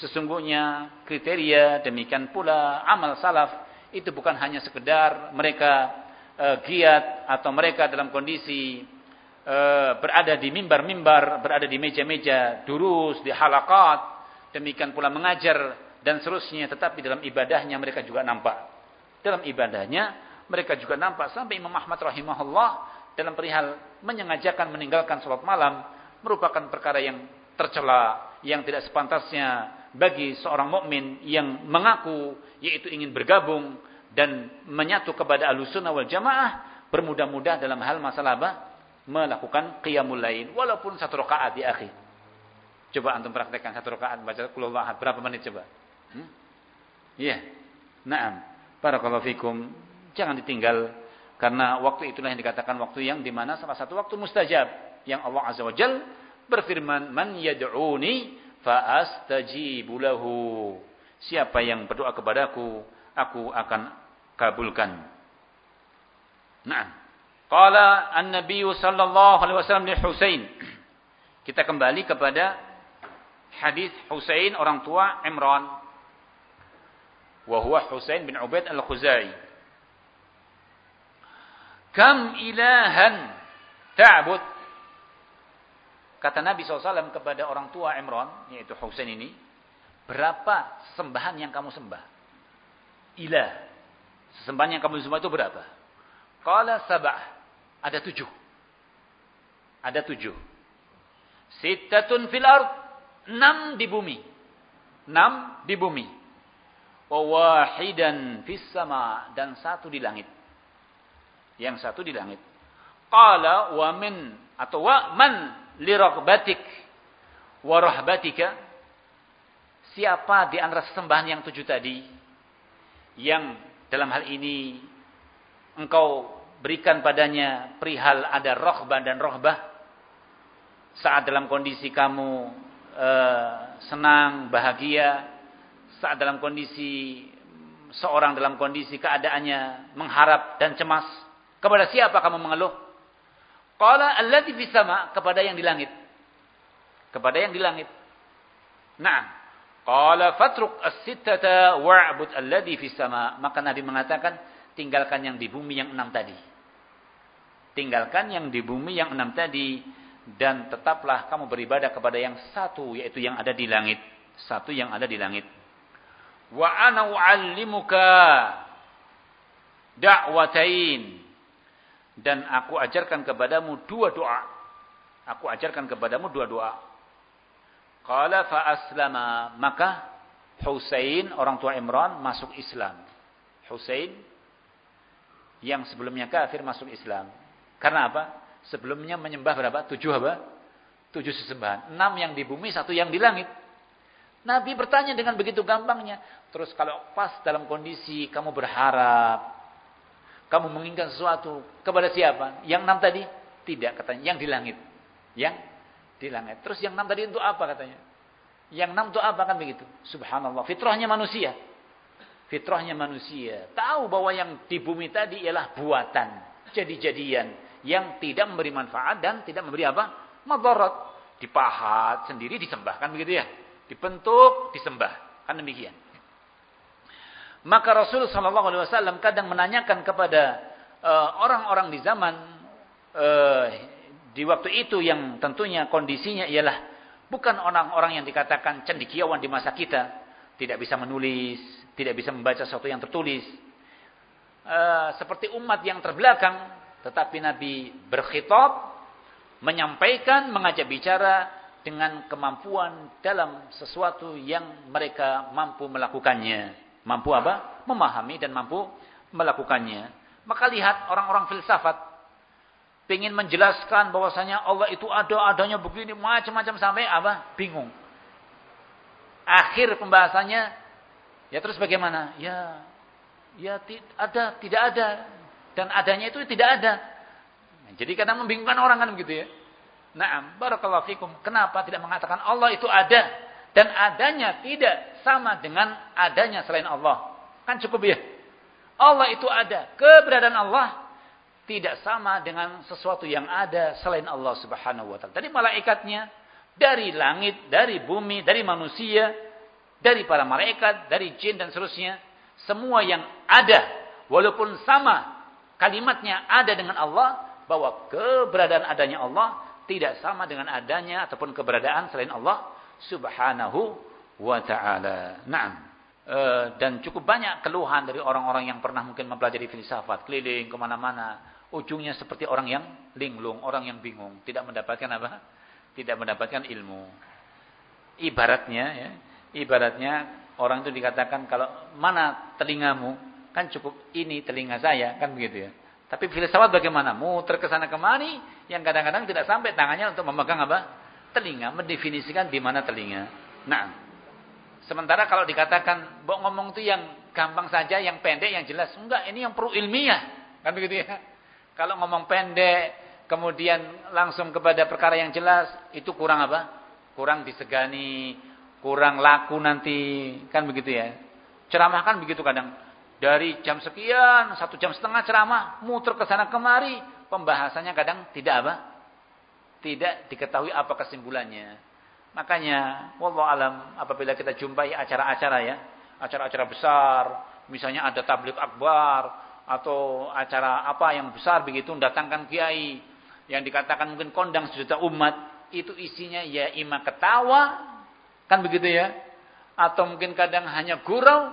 sesungguhnya kriteria demikian pula amal salaf itu bukan hanya sekedar mereka uh, giat atau mereka dalam kondisi uh, berada di mimbar-mimbar, berada di meja-meja durus, di halakat, demikian pula mengajar dan seterusnya, tetapi dalam ibadahnya mereka juga nampak. Dalam ibadahnya mereka juga nampak sampai Imam Ahmad rahimahullah dalam perihal menyengajakan meninggalkan sholat malam merupakan perkara yang tercela, yang tidak sepantasnya bagi seorang mukmin yang mengaku yaitu ingin bergabung dan menyatu kepada Ahlussunnah wal Jamaah bermudah-mudah dalam hal masalah apa? melakukan qiyamul lain walaupun satu rakaat di akhir. Coba antum praktekkan satu rakaat baca qul berapa menit coba? Hmm? Iya. Naam. Barakallahu fikum. Jangan ditinggal karena waktu itulah yang dikatakan waktu yang di mana salah satu waktu mustajab yang Allah Azza wa berfirman man yad'uni fa astajibu lahu. Siapa yang berdoa kepadaku, aku akan kabulkan. Nah, Qala an-nabiy sallallahu alaihi wasallam li Husain. Kita kembali kepada hadis Husain orang tua Imran. Wa huwa Husain bin Ubaid al-Khuzai. Kam ilahan ta'bud? Kata Nabi SAW kepada orang tua Imran, yaitu Husain ini, berapa sembahan yang kamu sembah? Ilah. Sesembahan yang kamu sembah itu berapa? Qala sabah. Ada tujuh. Ada tujuh. Sittatun fil ard. Enam di bumi. Enam di bumi. Wawahidan fis sama. Dan satu di langit. Yang satu di langit. Qala wa min. Atau wa man lirakbatik. Warahbatika. Siapa di antara sesembahan yang tujuh tadi. Yang dalam hal ini engkau berikan padanya perihal ada rohbah dan rohbah saat dalam kondisi kamu uh, senang, bahagia, saat dalam kondisi seorang dalam kondisi keadaannya mengharap dan cemas, kepada siapa kamu mengeluh? Qala alladzi fis kepada yang di langit. Kepada yang di langit. Nah, qala fatruk as-sittata wa'bud alladzi fis sama. Maka Nabi mengatakan, tinggalkan yang di bumi yang enam tadi. Tinggalkan yang di bumi yang enam tadi dan tetaplah kamu beribadah kepada yang satu yaitu yang ada di langit. Satu yang ada di langit. Wa ana u'allimuka da'watain dan aku ajarkan kepadamu dua doa. Aku ajarkan kepadamu dua doa. Qala fa aslama maka Husain orang tua Imran masuk Islam. Husain yang sebelumnya kafir masuk Islam. Karena apa? Sebelumnya menyembah berapa? Tujuh apa? Tujuh sesembahan. Enam yang di bumi, satu yang di langit. Nabi bertanya dengan begitu gampangnya. Terus kalau pas dalam kondisi kamu berharap, kamu menginginkan sesuatu kepada siapa? Yang enam tadi? Tidak katanya. Yang di langit. Yang di langit. Terus yang enam tadi untuk apa katanya? Yang enam untuk apa kan begitu? Subhanallah. Fitrahnya manusia fitrahnya manusia. Tahu bahwa yang di bumi tadi ialah buatan, jadi-jadian yang tidak memberi manfaat dan tidak memberi apa? Madarat. Dipahat sendiri disembah kan begitu ya? Dibentuk, disembah. Kan demikian. Maka Rasul sallallahu alaihi wasallam kadang menanyakan kepada eh, orang-orang uh, di zaman uh, di waktu itu yang tentunya kondisinya ialah bukan orang-orang yang dikatakan cendikiawan di masa kita, tidak bisa menulis, tidak bisa membaca sesuatu yang tertulis. Uh, seperti umat yang terbelakang, tetapi Nabi berkhitab, menyampaikan, mengajak bicara dengan kemampuan dalam sesuatu yang mereka mampu melakukannya. Mampu apa? Memahami dan mampu melakukannya. Maka lihat orang-orang filsafat ingin menjelaskan bahwasanya Allah itu ada adanya begini macam-macam sampai apa? Bingung. Akhir pembahasannya Ya terus bagaimana? Ya, ya ada, tidak ada. Dan adanya itu tidak ada. Jadi kadang membingungkan orang kan begitu ya. Nah, barakallahu fikum. Kenapa tidak mengatakan Allah itu ada dan adanya tidak sama dengan adanya selain Allah? Kan cukup ya. Allah itu ada. Keberadaan Allah tidak sama dengan sesuatu yang ada selain Allah Subhanahu wa taala. Dari malaikatnya, dari langit, dari bumi, dari manusia, dari para malaikat, dari jin dan seterusnya, semua yang ada walaupun sama kalimatnya ada dengan Allah bahwa keberadaan adanya Allah tidak sama dengan adanya ataupun keberadaan selain Allah Subhanahu wa taala. Naam. E, dan cukup banyak keluhan dari orang-orang yang pernah mungkin mempelajari filsafat, keliling ke mana-mana ujungnya seperti orang yang linglung, orang yang bingung, tidak mendapatkan apa? Tidak mendapatkan ilmu. Ibaratnya ya, ibaratnya orang itu dikatakan kalau mana telingamu, kan cukup ini telinga saya, kan begitu ya. Tapi filsafat bagaimana? Muter ke kemari yang kadang-kadang tidak sampai tangannya untuk memegang apa? Telinga, mendefinisikan di mana telinga. Nah, sementara kalau dikatakan mbok ngomong itu yang gampang saja, yang pendek, yang jelas, enggak, ini yang perlu ilmiah. Kan begitu ya? Kalau ngomong pendek, kemudian langsung kepada perkara yang jelas, itu kurang apa? Kurang disegani, kurang laku nanti, kan begitu ya? Ceramah kan begitu kadang. Dari jam sekian, satu jam setengah ceramah, muter ke sana kemari, pembahasannya kadang tidak apa? Tidak diketahui apa kesimpulannya. Makanya, wallahu alam, apabila kita jumpai acara-acara ya, acara-acara besar, misalnya ada tablik akbar, atau acara apa yang besar begitu datangkan kiai yang dikatakan mungkin kondang sejuta umat itu isinya ya ima ketawa kan begitu ya? Atau mungkin kadang hanya gurau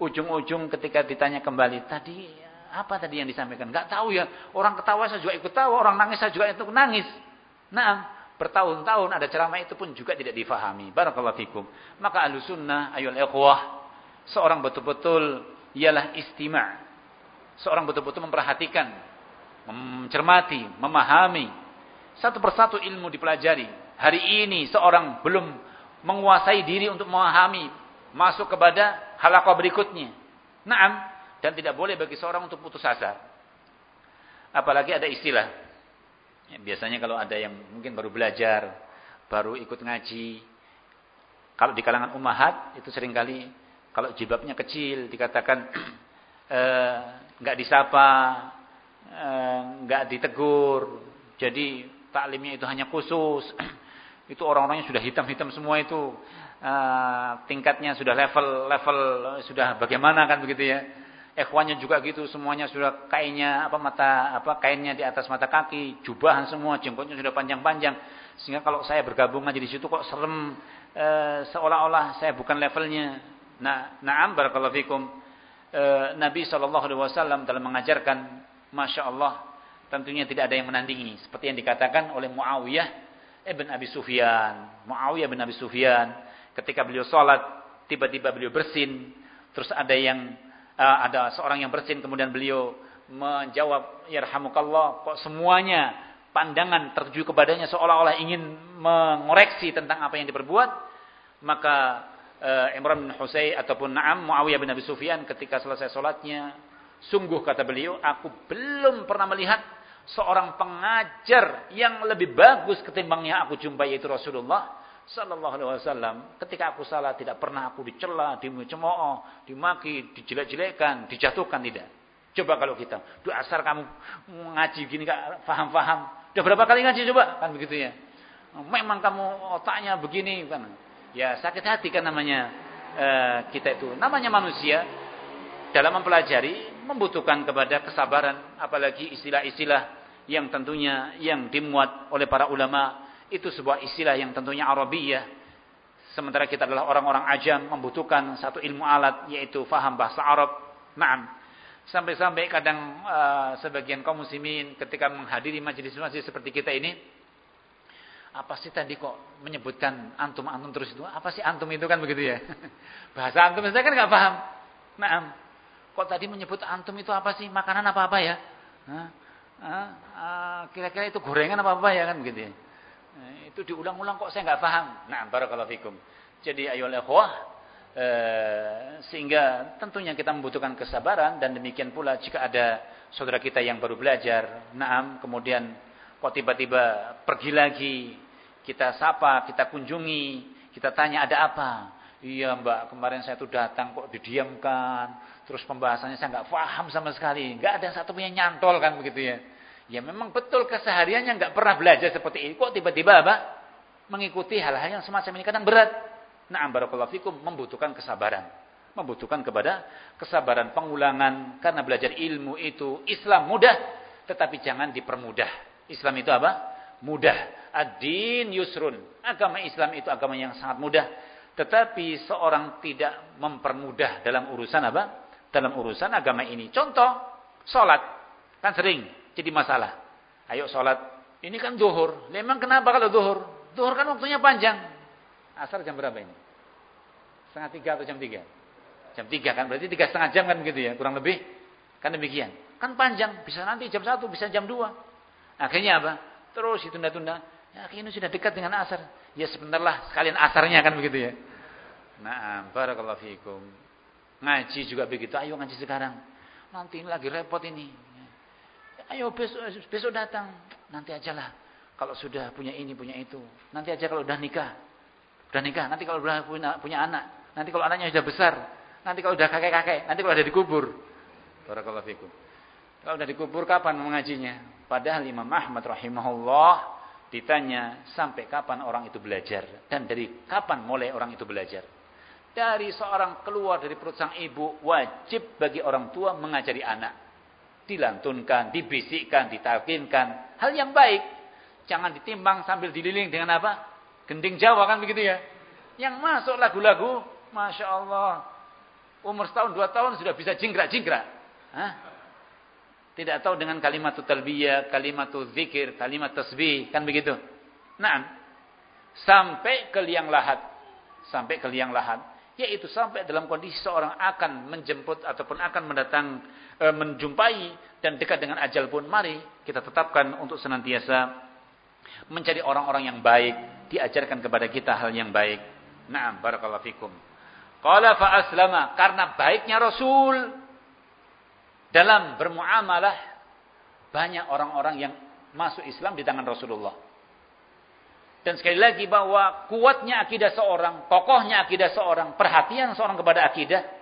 ujung-ujung ketika ditanya kembali tadi apa tadi yang disampaikan? Nggak tahu ya orang ketawa saya juga ikut tawa orang nangis saya juga ikut nangis. Nah bertahun-tahun ada ceramah itu pun juga tidak difahami barakallahu fikum maka alusunnah ayol ikhwah seorang betul-betul ialah istima' seorang betul-betul memperhatikan, mencermati, memahami. Satu persatu ilmu dipelajari. Hari ini seorang belum menguasai diri untuk memahami, masuk kepada halaqah berikutnya. Naam, dan tidak boleh bagi seorang untuk putus asa. Apalagi ada istilah. Ya, biasanya kalau ada yang mungkin baru belajar, baru ikut ngaji, kalau di kalangan ummahat itu sering kali kalau jibabnya kecil dikatakan eh, nggak disapa, eh, nggak ditegur. Jadi taklimnya itu hanya khusus. itu orang-orangnya sudah hitam-hitam semua itu. Eh, tingkatnya sudah level level sudah bagaimana kan begitu ya. Ikhwannya juga gitu, semuanya sudah kainnya apa mata apa kainnya di atas mata kaki, jubahan semua, jenggotnya sudah panjang-panjang. Sehingga kalau saya bergabung aja di situ kok serem e, seolah-olah saya bukan levelnya. Nah, na'am barakallahu fikum. Eh, Nabi Wasallam dalam mengajarkan, masya Allah, tentunya tidak ada yang menandingi. Seperti yang dikatakan oleh Muawiyah ibn Abi Sufyan. Muawiyah bin Abi Sufyan, ketika beliau sholat, tiba-tiba beliau bersin, terus ada yang uh, ada seorang yang bersin, kemudian beliau menjawab, Yarhamukallah, kok semuanya pandangan tertuju kepadanya seolah-olah ingin mengoreksi tentang apa yang diperbuat, maka uh, Imran bin Husayn ataupun Naam Muawiyah bin Abi Sufyan ketika selesai sholatnya sungguh kata beliau aku belum pernah melihat seorang pengajar yang lebih bagus ketimbang yang aku jumpai yaitu Rasulullah sallallahu alaihi wasallam ketika aku salah tidak pernah aku dicela, dicemooh, dimaki, dijelek-jelekan, dijatuhkan tidak. Coba kalau kita, dua asar kamu ngaji gini gak paham-paham. Udah berapa kali ngaji coba? Kan begitu ya. Memang kamu otaknya begini kan. Ya sakit hati kan namanya e, kita itu. Namanya manusia dalam mempelajari membutuhkan kepada kesabaran. Apalagi istilah-istilah yang tentunya yang dimuat oleh para ulama. Itu sebuah istilah yang tentunya Arabiyah. Sementara kita adalah orang-orang ajam membutuhkan satu ilmu alat yaitu faham bahasa Arab. Naam. Sampai-sampai kadang uh, sebagian kaum muslimin ketika menghadiri majelis-majelis seperti kita ini apa sih tadi kok menyebutkan antum antum terus itu? Apa sih antum itu? Kan begitu ya. Bahasa antum saya kan nggak paham. Nah kok tadi menyebut antum itu apa sih? Makanan apa apa ya kira-kira itu gorengan apa apa ya kan begitu ya nah, itu diulang-ulang kok saya nggak paham nah barakallahu fikum jadi ayo ikhwah eh, sehingga tentunya kita membutuhkan kesabaran dan demikian pula jika ada saudara kita yang baru belajar naam kemudian Kok tiba-tiba pergi lagi, kita sapa, kita kunjungi, kita tanya ada apa? Iya mbak, kemarin saya tuh datang kok didiamkan, terus pembahasannya saya nggak paham sama sekali, nggak ada satu yang nyantol kan begitu ya. Ya memang betul kesehariannya nggak pernah belajar seperti ini, kok tiba-tiba apa? Mengikuti hal-hal yang semacam ini kadang berat. Nah, barakallahu fikum membutuhkan kesabaran. Membutuhkan kepada kesabaran pengulangan karena belajar ilmu itu Islam mudah tetapi jangan dipermudah. Islam itu apa? Mudah. Ad-din yusrun. Agama Islam itu agama yang sangat mudah. Tetapi seorang tidak mempermudah dalam urusan apa? Dalam urusan agama ini. Contoh, sholat. Kan sering. Jadi masalah. Ayo sholat. Ini kan duhur. Memang kenapa kalau duhur? Duhur kan waktunya panjang. Asar jam berapa ini? Setengah tiga atau jam tiga? Jam tiga kan, berarti tiga setengah jam kan begitu ya, kurang lebih. Kan demikian. Kan panjang, bisa nanti jam satu, bisa jam dua. Akhirnya apa? Terus ditunda-tunda. Ya, akhirnya sudah dekat dengan asar. Ya sebentarlah sekalian asarnya kan begitu ya. Nah, barakallahu fiikum. Ngaji juga begitu. Ayo ngaji sekarang. Nanti ini lagi repot ini. Ayo besok, besok datang. Nanti ajalah. Kalau sudah punya ini, punya itu. Nanti aja kalau udah nikah. Udah nikah. Nanti kalau udah punya, punya anak. Nanti kalau anaknya sudah besar. Nanti kalau udah kakek-kakek. Nanti kalau udah dikubur. Barakallahu fikum. Kalau udah dikubur kapan mengajinya? Padahal Imam Ahmad rahimahullah ditanya sampai kapan orang itu belajar. Dan dari kapan mulai orang itu belajar. Dari seorang keluar dari perut sang ibu, wajib bagi orang tua mengajari anak. Dilantunkan, dibisikkan, ditalkinkan. Hal yang baik. Jangan ditimbang sambil dililing dengan apa? Gending Jawa kan begitu ya. Yang masuk lagu-lagu, Masya Allah. Umur setahun, dua tahun sudah bisa jingkrak-jingkrak. Tidak tahu dengan kalimat talbiyah, kalimat zikir, kalimat tasbih. Kan begitu. Nah, sampai ke liang lahat. Sampai ke liang lahat yaitu sampai dalam kondisi seorang akan menjemput ataupun akan mendatang e, menjumpai dan dekat dengan ajal pun mari kita tetapkan untuk senantiasa mencari orang-orang yang baik diajarkan kepada kita hal yang baik. Na'am barakallahu fikum. Qala fa aslama karena baiknya rasul dalam bermuamalah banyak orang-orang yang masuk Islam di tangan Rasulullah. Dan sekali lagi bahwa kuatnya akidah seorang, kokohnya akidah seorang, perhatian seorang kepada akidah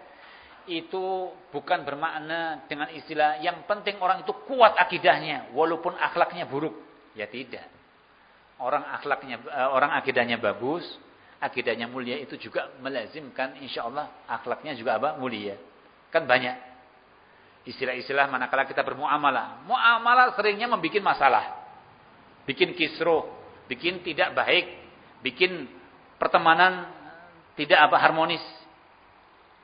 itu bukan bermakna dengan istilah yang penting orang itu kuat akidahnya walaupun akhlaknya buruk. Ya tidak. Orang akhlaknya eh, orang akidahnya bagus, akidahnya mulia itu juga melazimkan insyaallah akhlaknya juga apa? mulia. Kan banyak istilah-istilah manakala kita bermuamalah. Muamalah seringnya membuat masalah. Bikin kisruh, bikin tidak baik, bikin pertemanan tidak apa harmonis.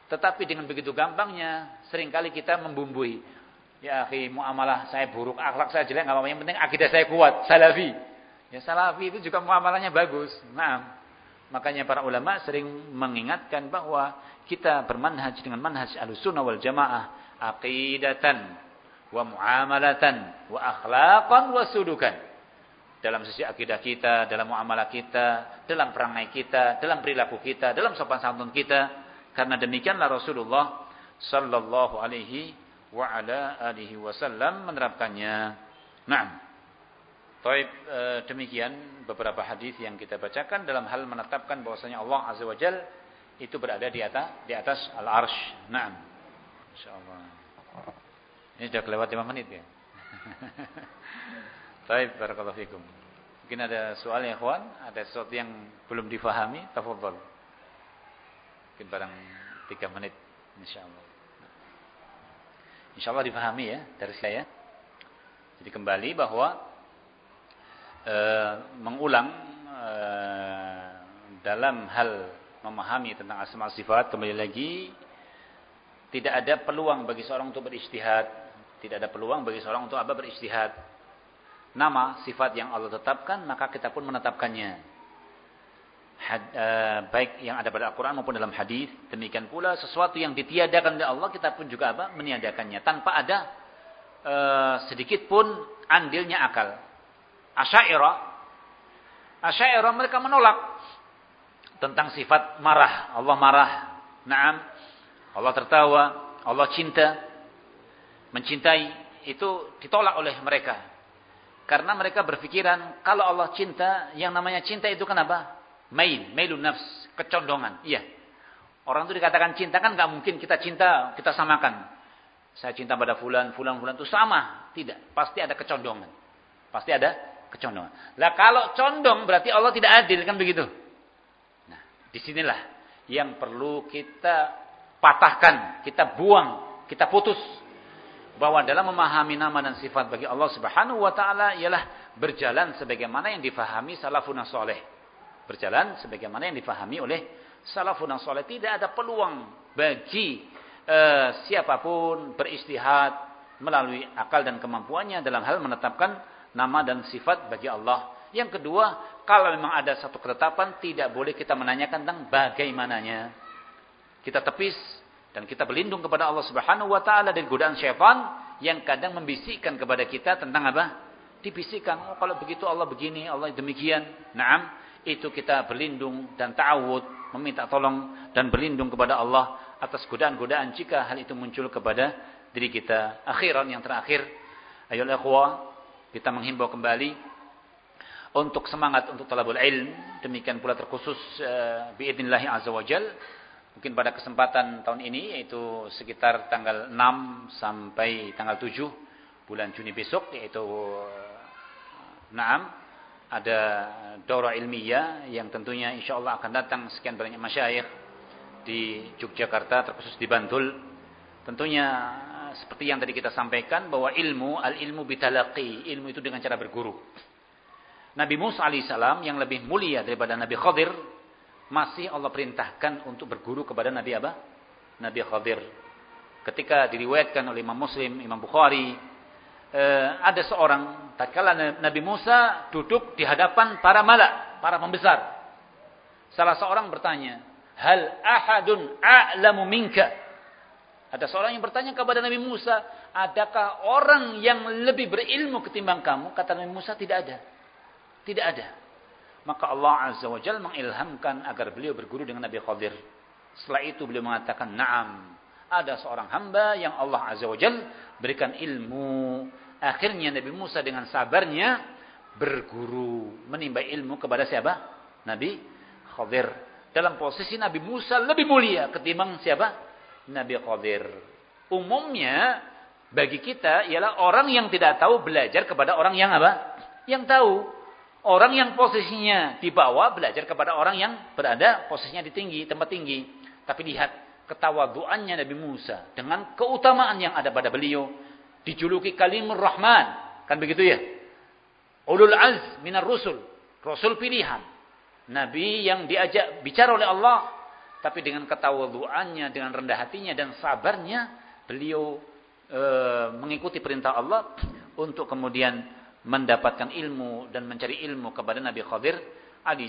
Tetapi dengan begitu gampangnya sering kali kita membumbui. Ya akhi, muamalah saya buruk, akhlak saya jelek, enggak apa-apa. Yang penting akidah saya kuat, salafi. Ya salafi itu juga muamalahnya bagus. Nah, makanya para ulama sering mengingatkan bahwa kita bermanhaj dengan manhaj al-sunnah wal jamaah aqidatan wa muamalatan wa akhlaqan wa sudukan dalam sisi akidah kita, dalam muamalah kita, dalam perangai kita, dalam perilaku kita, dalam sopan santun kita. Karena demikianlah Rasulullah sallallahu alaihi wa ala alihi wasallam menerapkannya. Naam. Taib e, demikian beberapa hadis yang kita bacakan dalam hal menetapkan bahwasanya Allah Azza wa Jal itu berada di atas di atas al-arsy. Naam. Insyaallah. Ini sudah kelewat 5 menit ya. Baik, barakallahu fikum. Mungkin ada soal ya, kawan? Ada sesuatu yang belum difahami? Tafadhol. Mungkin barang 3 menit insyaallah. Insyaallah difahami ya dari saya. Jadi kembali bahwa e, mengulang e, dalam hal memahami tentang asma sifat kembali lagi tidak ada peluang bagi seorang untuk beristihad, tidak ada peluang bagi seorang untuk apa beristihad nama sifat yang Allah tetapkan maka kita pun menetapkannya Had, uh, baik yang ada pada Al-Quran maupun dalam hadis. Demikian pula sesuatu yang ditiadakan oleh Allah kita pun juga apa? Meniadakannya. Tanpa ada uh, sedikit pun andilnya akal. Asyairah Asyairah mereka menolak tentang sifat marah. Allah marah. Naam. Allah tertawa. Allah cinta. Mencintai. Itu ditolak oleh mereka. Karena mereka berpikiran kalau Allah cinta, yang namanya cinta itu kenapa? Mail, mailun nafs, kecondongan. Iya. Orang itu dikatakan cinta kan nggak mungkin kita cinta kita samakan. Saya cinta pada fulan, fulan, fulan itu sama. Tidak, pasti ada kecondongan. Pasti ada kecondongan. Lah kalau condong berarti Allah tidak adil kan begitu. Nah, di sinilah yang perlu kita patahkan, kita buang, kita putus bahwa dalam memahami nama dan sifat bagi Allah Subhanahu wa taala ialah berjalan sebagaimana yang difahami salafun saleh. Berjalan sebagaimana yang difahami oleh salafun saleh. Tidak ada peluang bagi uh, siapa pun beristihad melalui akal dan kemampuannya dalam hal menetapkan nama dan sifat bagi Allah. Yang kedua, kalau memang ada satu ketetapan, tidak boleh kita menanyakan tentang bagaimananya. Kita tepis dan kita berlindung kepada Allah Subhanahu wa taala dari godaan syaitan yang kadang membisikkan kepada kita tentang apa? Dibisikkan, oh, kalau begitu Allah begini, Allah demikian. Naam, itu kita berlindung dan ta'awud, meminta tolong dan berlindung kepada Allah atas godaan-godaan jika hal itu muncul kepada diri kita. Akhiran yang terakhir, ayo ikhwah, kita menghimbau kembali untuk semangat untuk talabul ilm. Demikian pula terkhusus uh, biidnillahi azza wajal. Mungkin pada kesempatan tahun ini yaitu sekitar tanggal 6 sampai tanggal 7 bulan Juni besok yaitu uh, Naam ada daurah ilmiah yang tentunya insya Allah akan datang sekian banyak masyayikh di Yogyakarta terkhusus di Bantul. Tentunya seperti yang tadi kita sampaikan bahwa ilmu al ilmu bitalaqi, ilmu itu dengan cara berguru. Nabi Musa alaihissalam yang lebih mulia daripada Nabi Khadir masih Allah perintahkan untuk berguru kepada Nabi apa? Nabi Khadir. Ketika diriwayatkan oleh Imam Muslim, Imam Bukhari, eh, ada seorang tatkala Nabi Musa duduk di hadapan para malak, para pembesar. Salah seorang bertanya, Hal ahadun a'lamu minka? Ada seorang yang bertanya kepada Nabi Musa, adakah orang yang lebih berilmu ketimbang kamu? Kata Nabi Musa, tidak ada. Tidak ada. Maka Allah Azza wa Jalla mengilhamkan agar beliau berguru dengan Nabi Khadir. Setelah itu beliau mengatakan, Naam. Ada seorang hamba yang Allah Azza wa Jalla berikan ilmu. Akhirnya Nabi Musa dengan sabarnya berguru. Menimba ilmu kepada siapa? Nabi Khadir dalam posisi Nabi Musa lebih mulia ketimbang siapa? Nabi Khadir. Umumnya bagi kita ialah orang yang tidak tahu belajar kepada orang yang apa? Yang tahu. Orang yang posisinya di bawah belajar kepada orang yang berada posisinya di tinggi, tempat tinggi. Tapi lihat ketawaduannya Nabi Musa dengan keutamaan yang ada pada beliau dijuluki kalimur rahman kan begitu ya ulul az minar rusul rasul pilihan Nabi yang diajak bicara oleh Allah. Tapi dengan ketawaduannya, dengan rendah hatinya dan sabarnya. Beliau e, mengikuti perintah Allah. Untuk kemudian mendapatkan ilmu dan mencari ilmu kepada Nabi Khadir.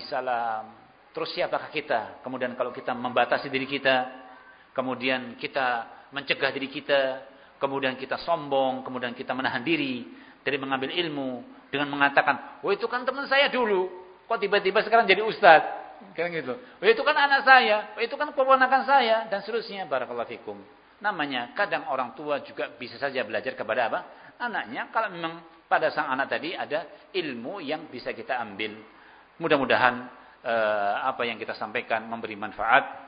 salam. Terus siapakah kita? Kemudian kalau kita membatasi diri kita. Kemudian kita mencegah diri kita. Kemudian kita sombong. Kemudian kita menahan diri dari mengambil ilmu. Dengan mengatakan, oh itu kan teman saya dulu. Kok tiba-tiba sekarang jadi ustaz? Kan gitu. Oh, itu kan anak saya, oh, itu kan keponakan saya dan seterusnya. Barakallahu fikum. Namanya kadang orang tua juga bisa saja belajar kepada apa? Anaknya kalau memang pada sang anak tadi ada ilmu yang bisa kita ambil. Mudah-mudahan eh, apa yang kita sampaikan memberi manfaat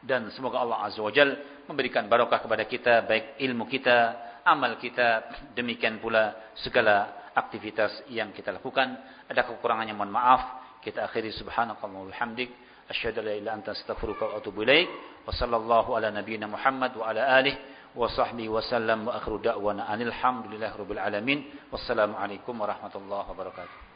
dan semoga Allah Azza wa Jal memberikan barokah kepada kita baik ilmu kita, amal kita, demikian pula segala aktivitas yang kita lakukan. Ada kekurangannya mohon maaf. Kita akhiri subhanakallah wa bihamdik. Asyhadu an la ilaha anta astaghfiruka wa atubu ilaik. Wa sallallahu ala nabiyyina Muhammad wa ala alihi wa sahbihi wa sallam wa akhiru da'wana anil hamdulillahi rabbil alamin. Wassalamu alaikum warahmatullahi wabarakatuh.